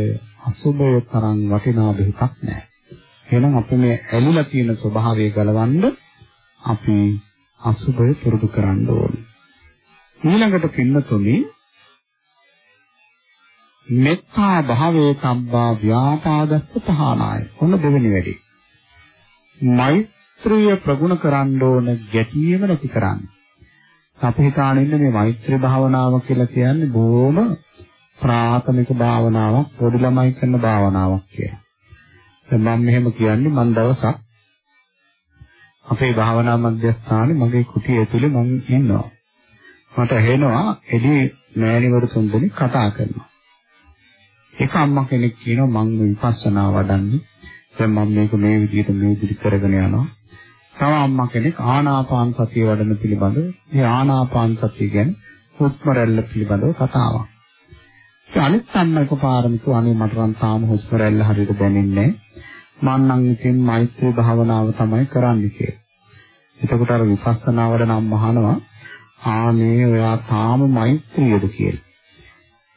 [SPEAKER 2] අසුබය තරම් වටිනා බෙහෙතක් නැහැ. එහෙනම් අපි මේ ඇලිලා තියෙන ස්වභාවය ගලවන්න අපි අසුබය පුරුදු කරන්න ඕනේ. ඊළඟට පින්නතුනි මෙත්තා භාවයේ සම්බා ව්‍යාපාදස්ස පහනාය. ඔන්න දෙවෙනි වැඩි. මෛත්‍රිය ප්‍රගුණ කරන්න ඕන ගැටීම නැති කරන්න. අපි හිතාන ඉන්නේ මේ මෛත්‍රී භාවනාව කියලා කියන්නේ බොහොම ප්‍රාථමික භාවනාවක් පොඩි ළමයි කරන භාවනාවක් කියලා. මම මෙහෙම කියන්නේ මම දවසක් අපේ භාවනා මධ්‍යස්ථානයේ මගේ කුටිය ඇතුලේ මම ඉන්නවා. මට ඇහෙනවා එළි මෑණිවරු තුන්දෙනෙක් කතා කරනවා. එක අම්මා කෙනෙක් කියනවා මම විපස්සනා වඩන්නේ. දැන් මම මේක මේ විදිහට මේ විදිහට කරගෙන යනවා. තව අම්මා කෙනෙක් ආනාපාන සතිය වඩන පිළිබඳව මේ ආනාපාන සතිය ගැන හුස්ම රැල්ල පිළිබඳව කතාවක්. ඒ අනිත් අම්මා එකපාරම කිව්වා අනේ මට නම් තාම හුස්ම රැල්ල හරියට දැනෙන්නේ නැහැ. මම නම් ඉතින් මෛත්‍රී භාවනාව තමයි කරන්නේ කියලා. එතකොට අර විපස්සනා වඩන අම්මා අහනවා ආනේ ඔයා තාම මෛත්‍රියද කියලා.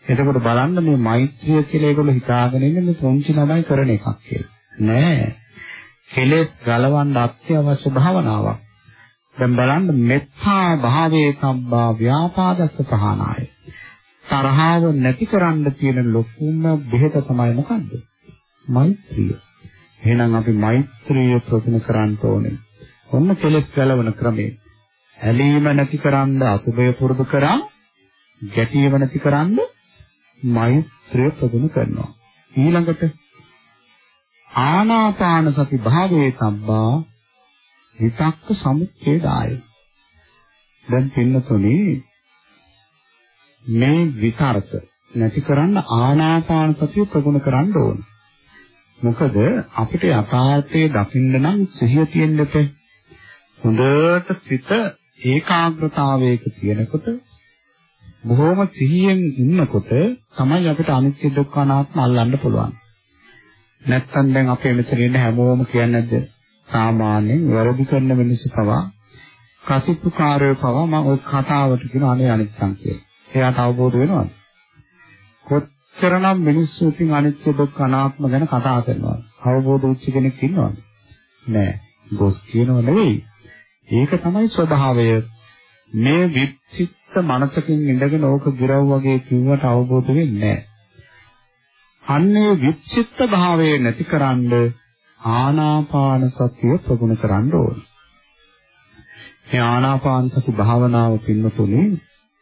[SPEAKER 2] එතකොට බලන්න මේ මෛත්‍රිය කියලා ඒගොල්ලෝ හිතාගෙන ඉන්නේ මේ පුංචි ළමයි කරන එකක් කියලා. නෑ. කෙලෙස් ගලවන්න අත්‍යවශ්‍ය භාවනාවක්. දැන් බලන්න මෙත්තා භාවයේ සම්බා ව්‍යාපාදස්ස ප්‍රහාණාය. තරහව නැති කරන්න තියෙන ලොකුම බෙහෙත තමයි මොකද්ද? මෛත්‍රිය. එහෙනම් අපි මෛත්‍රිය ප්‍රගුණ කරන්න ඕනේ. ඔන්න කෙලෙස් ගලවන ක්‍රමය. ඇලීම නැති කරන්න අසුබය පුරුදු කරා ගැටීම නැති කරන්න මෛත්‍රිය ප්‍රගුණ කරනවා. ඊළඟට ආනාපාන සති භාවයේ සම්බා විතක්ක සමුච්ඡේදාය. දැන් පින්නතුනේ මේ විතරක නැති කරන්න ආනාපාන සතිය ප්‍රගුණ කරන්න ඕන. මොකද අපිට යථාර්ථයේ දකින්න නම් සිහිය තියෙන්න එපේ. හොඳට සිත ඒකාග්‍රතාවයක තියෙනකොට බොහොම සිහියෙන් ඉන්නකොට තමයි අපිට අනිත්‍ය දුක්ඛ අනාත්ම අල්ලන්න පුළුවන්. නැත්තම් දැන් අපේ මෙතන ඉන්න හැමෝම කියන්නේ නැද්ද? සාමාන්‍යයෙන් වැරදි කරන මිනිස්සු පවා කසිප්පුකාරයෝ පවා මම ওই කතාවට කියන අනේ අනිත්‍යං කියලා. එයාට අවබෝධ වෙනවද? කොච්චරනම් මිනිස්සු ඉතින් අනිත්‍ය දුක්ඛ අනාත්ම ගැන කතා කරනවා. අවබෝධ වෙච්ච කෙනෙක් ඉන්නවද? නෑ. ගොස් කියනව නෙවෙයි. ඒක තමයි ස්වභාවය. මේ විචිත්ත මනසකින් ඉඳගෙන ඕක ගිරව් වගේ කිව්වට අවබෝධ වෙන්නේ නෑ. අන්නේ විචිත්ත භාවය නැතිකරන්න ආනාපාන සතිය ප්‍රගුණ කරන්න ඕනේ. මේ ආනාපාන සති භාවනාව පින්නතුනේ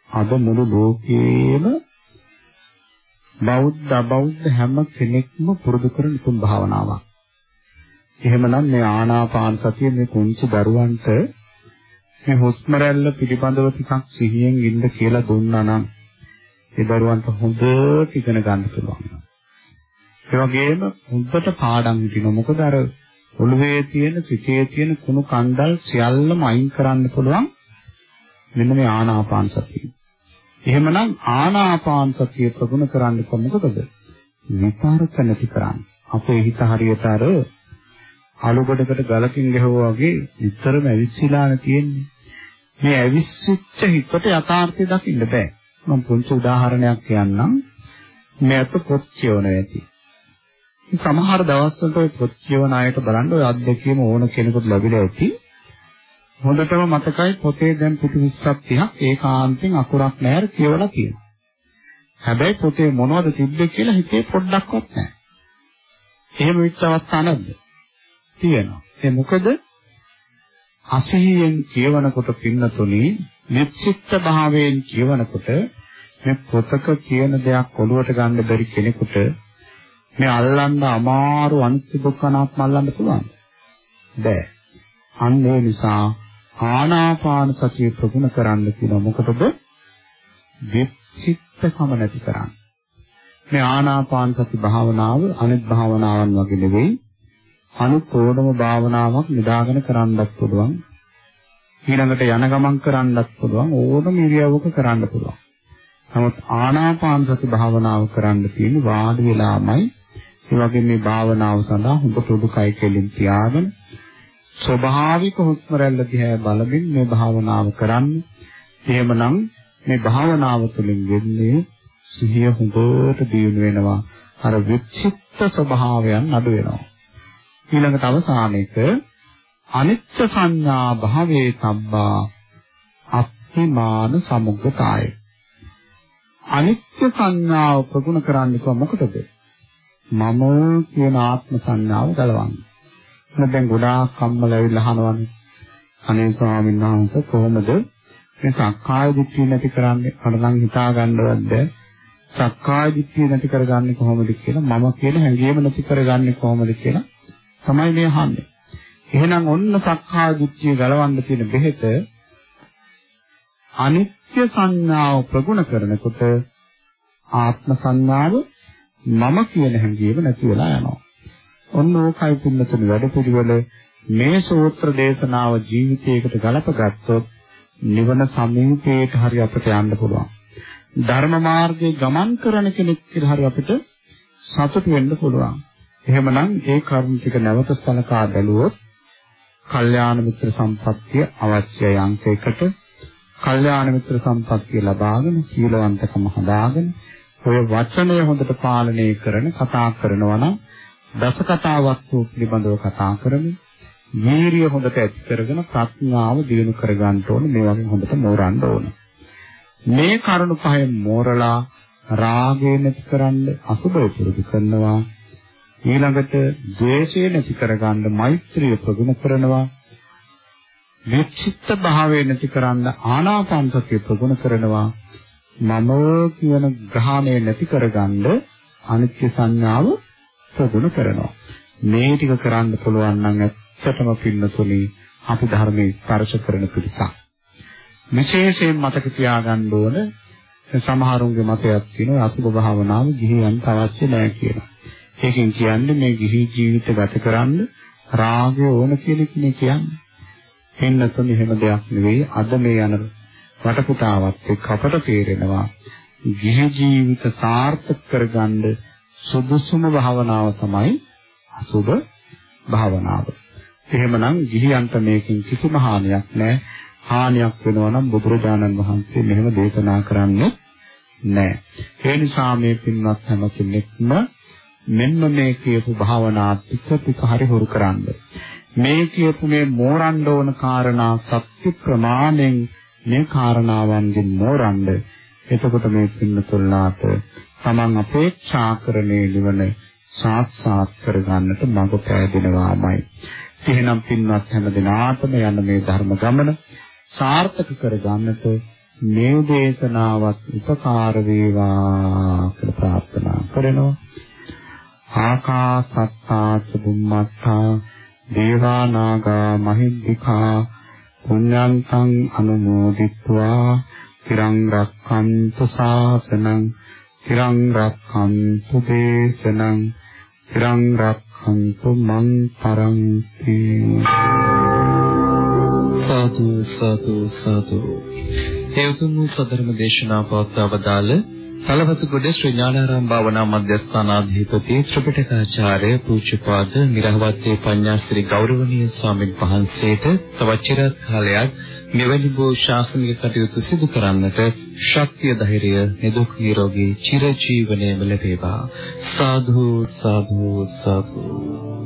[SPEAKER 2] අද මුළු ලෝකයේම බෞද්ධ අබෞද්ධ හැම කෙනෙක්ම පුරුදු කරන උතුම් භාවනාවක්. එහෙමනම් මේ ආනාපාන සතිය මේ කුංචි දරුවන්ට මේ හුස්ම රැල්ල පිළිබඳව ටිකක් සිහියෙන් ඉන්න කියලා දුන්නා නම් ඒ දරුවන්ට හොඳට ඉගෙන ගන්න පුළුවන්. ඒ වගේම හොඳට පාඩම් හිටිනවා. මොකද අර ඔළුවේ තියෙන සිතේ තියෙන කුණු කන්දල් සියල්ලම අයින් කරන්න පුළුවන් මෙන්න මේ ආනාපාන සතිය. එහෙමනම් ආනාපාන සතිය ප්‍රගුණ කරන්න කොහොමද? විපාක නැති කරන්න. අපේ හිත හරියට අර අලුගඩකට ගලකින් ගැහුවා වගේ විතරම ඇවිස්සීලානේ තියෙන්නේ. මේ ඇවිස්සිච්ච හිතට යථාර්ථය දකින්න බෑ. මම පුංචි උදාහරණයක් කියන්නම්. මේ අත පොත් කියවන ඇති. සමහර දවස්වලට ඔය පොත් කියවන අයට බලන්න ඔය අත්දැකීම ඕන කෙනෙකුට ලැබිලා ඇති. හොඳටම මතකයි පොතේ දැන් පිටු 20ක් 30ක් ඒකාන්තයෙන් අකුරක් නැර කියවලා තියෙනවා. හැබැයි පොතේ මොනවද තිබ්බේ කියලා හිතේ පොඩ්ඩක්වත් නැහැ. එහෙම වෙච්ච අවස්ථා නැද්ද? තියෙනවා. ඒ මොකද අසහියෙන් කියවනකොට පින්නතුනි නිශ්චිත්ත භාවයෙන් කියවනකොට මේ පොතක කියන දෙයක් ඔළුවට ගන්න බැරි කෙනෙකුට මේ අල්ලන්න අමාරු අනිත්‍ය දුක්ඛ අනාත්ම අල්ලන්න පුළුවන්. බෑ. අන්න ඒ නිසා ආනාපාන සතිය ප්‍රගුණ කරන්න කියන මොකටද? විචිත්තකම නැති කරන්න. මේ ආනාපාන සති භාවනාව අනිත් භාවනාවන් වගේ නෙවෙයි. අනිත් ඕනම භාවනාවක් නිදාගෙන කරන්නත් පුළුවන්. ඊළඟට යන ගමන් කරන්නත් පුළුවන්. ඕනම ඉරියව්වක කරන්න පුළුවන්. නමුත් ආනාපාන සති භාවනාව කරන්න තියෙන්නේ වාඩි වෙලාමයි. ඒ වගේ මේ භාවනාව සඳහා හොඳට උඩුකය කෙලින් තියාගෙන ස්වභාවික හුස්ම රැල්ල දිහා බලමින් මේ භාවනාව කරන්න. එහෙමනම් මේ භාවනාව තුළින් වෙන්නේ සිහිය හොඳට දියුණු වෙනවා. අර විචිත්ත ස්වභාවයන් අඩු වෙනවා. ඊළඟට අවසානයේක අනිත්‍ය සංඥා භාවේ සම්බා අත්ථිමාන සමුග්ගතාය. අනිත්‍ය සංඥාව ප්‍රගුණ කරන්නේ කොහොමද? මම කියන ආත්ම සංඥාව ගලවන්නේ. මම දැන් ගොඩාක් කම්මල ඇවිල්ලා අහනවනේ. අනේ ස්වාමීන් වහන්සේ කොහොමද මේ සක්කාය දිට්ඨිය නැති කරන්නේ? අර නම් හිතා ගන්නවත් බැහැ. සක්කාය දිට්ඨිය නැති කරගන්නේ කොහොමද කියලා මම කියන හැඟීම නැති කරගන්නේ කොහොමද කියලා තමයි මේ අහන්නේ. එහෙනම් ඔන්න සක්කාය දිට්ඨිය ගලවන්න තියෙන බෙහෙත අනිත්‍ය සංඥාව ප්‍රගුණ කරනකොට ආත්ම සංඥාව මම කියන හැඟීම නැති වෙලා යනවා. ඔන්න ඕකයි පින්නතුනි වැඩපිළිවෙල මේ සූත්‍ර දේශනාව ජීවිතයකට ගලපගත්තොත් නිවන සමීපයට හරි අපිට යන්න පුළුවන්. ධර්ම මාර්ගයේ ගමන් කරන කෙනෙක් කියලා හරි අපිට සතුටු වෙන්න පුළුවන්. එහෙමනම් ඒ කර්ම ටික නැවත සලකා බැලුවොත් කල්යාණ මිත්‍ර සම්පත්තිය අවශ්‍යයි අංක 1ට. කල්යාණ මිත්‍ර සම්පත්තිය ලබාගෙන සීලවන්තකම හදාගෙන ඔය වචනය හොඳට පාලනය කරන කතා කරනවා නම් දස කතාවක් පිළිබඳව කතා කරමින් වීරිය හොඳට ඇති කරගෙන ප්‍රඥාව දිනු කරගන්න ඕනේ. මේ වගේ හොඳට මෝරන්න ඕනේ. මේ කරුණු පහෙන් මෝරලා රාගය නැති කරන්න අසුබය පුරුදු කරනවා. ඊළඟට ද්වේෂය නැති කරගන්න මෛත්‍රිය ප්‍රගුණ කරනවා. විචිත්ත භාවය නැති කරන්න ආනාපාන සතිය ප්‍රගුණ කරනවා. මම කියන ග්‍රහණය නැති කරගන්න අනිත්‍ය සංඥාව ප්‍රගුණ කරනවා මේ ටික කරන්න පුළුවන් නම් ඇත්තටම පින්නතුනි අපි ධර්මයේ ස්පර්ශ කරන පිරිසක් විශේෂයෙන් මතක තියාගන්න ඕන සමහරුන්ගේ මතයක් තියෙනවා අසුභ භාවනාව ගිහියන්ට අවශ්‍ය නැහැ කියලා. ඒකෙන් කියන්නේ මේ ගිහි ජීවිත ගත කරන්න රාගය ඕන කියන කෙනේ කියන්නේ. එන්නතුනි එහෙම දෙයක් නෙවෙයි. අද මේ යන වටපිටාවත් එක්ක අපට තේරෙනවා ගිහි ජීවිත සාර්ථක කරගන්න සුදුසුම භාවනාව තමයි අසුභ භාවනාව. එහෙමනම් ගිහියන්ට මේකෙන් කිසිම හානියක් නැහැ. හානියක් වෙනවා නම් බුදුරජාණන් වහන්සේ මෙහෙම දේශනා කරන්නේ නැහැ. ඒ නිසා මේ පින්වත් හැම කෙනෙක්ම මෙන්න මේ කියපු භාවනා ටික ටික හරි හුරු කරන්න. මේ කියපු මේ මෝරන්න ඕන කාරණා සත්‍ය ප්‍රමාණයෙන් මේ කාරණාවන්ගෙන් මෝරන්න. එතකොට මේ පින්නතුල්ලාට තමන් අපේක්ෂා කරන්නේ නිවන සාක්ෂාත් කරගන්නට මඟ පෑදෙනවාමයි. එහෙනම් පින්වත් හැම දිනාටම යන මේ ධර්ම ගමන සාර්ථක කරගන්නට මේ දේශනාවත් උපකාර වේවා කියලා ප්‍රාර්ථනා කරනවා. ආකාසත්තා චුම්මත්තා දේවා නාග මහිද්దికා පුඤ්ඤන්තං අනුමෝදිත්වා තිරං රක්ඛන්තු ශාසනං තිරං රක්ඛන්තු දේශනං තිරං රක්ඛන්තු මං පරන්ති
[SPEAKER 1] සාදු සාදු සාදු. හේතුම් සදර්ම දේශනා පවත්වවදාල තලවතුගොඩ ශ්‍රී ඥානාරාම භාවනා මධ්‍යස්ථානාධිපති ත්‍රිපිටකාචාර්ය පූජ්‍යපාද මිරහවත්තේ පඤ්ඤාශ්‍රී ගෞරවනීය ස්වාමීන් වහන්සේට තවත් චිරාත් කාලයක් මෙවැනි බෝ ශාසනික කටයුතු සිදු කරන්නට ශක්තිය ධෛර්යය නිදුක් නිරෝගී චිරජීවනයේම ලැබේවා. සාදු සාදු සාදු.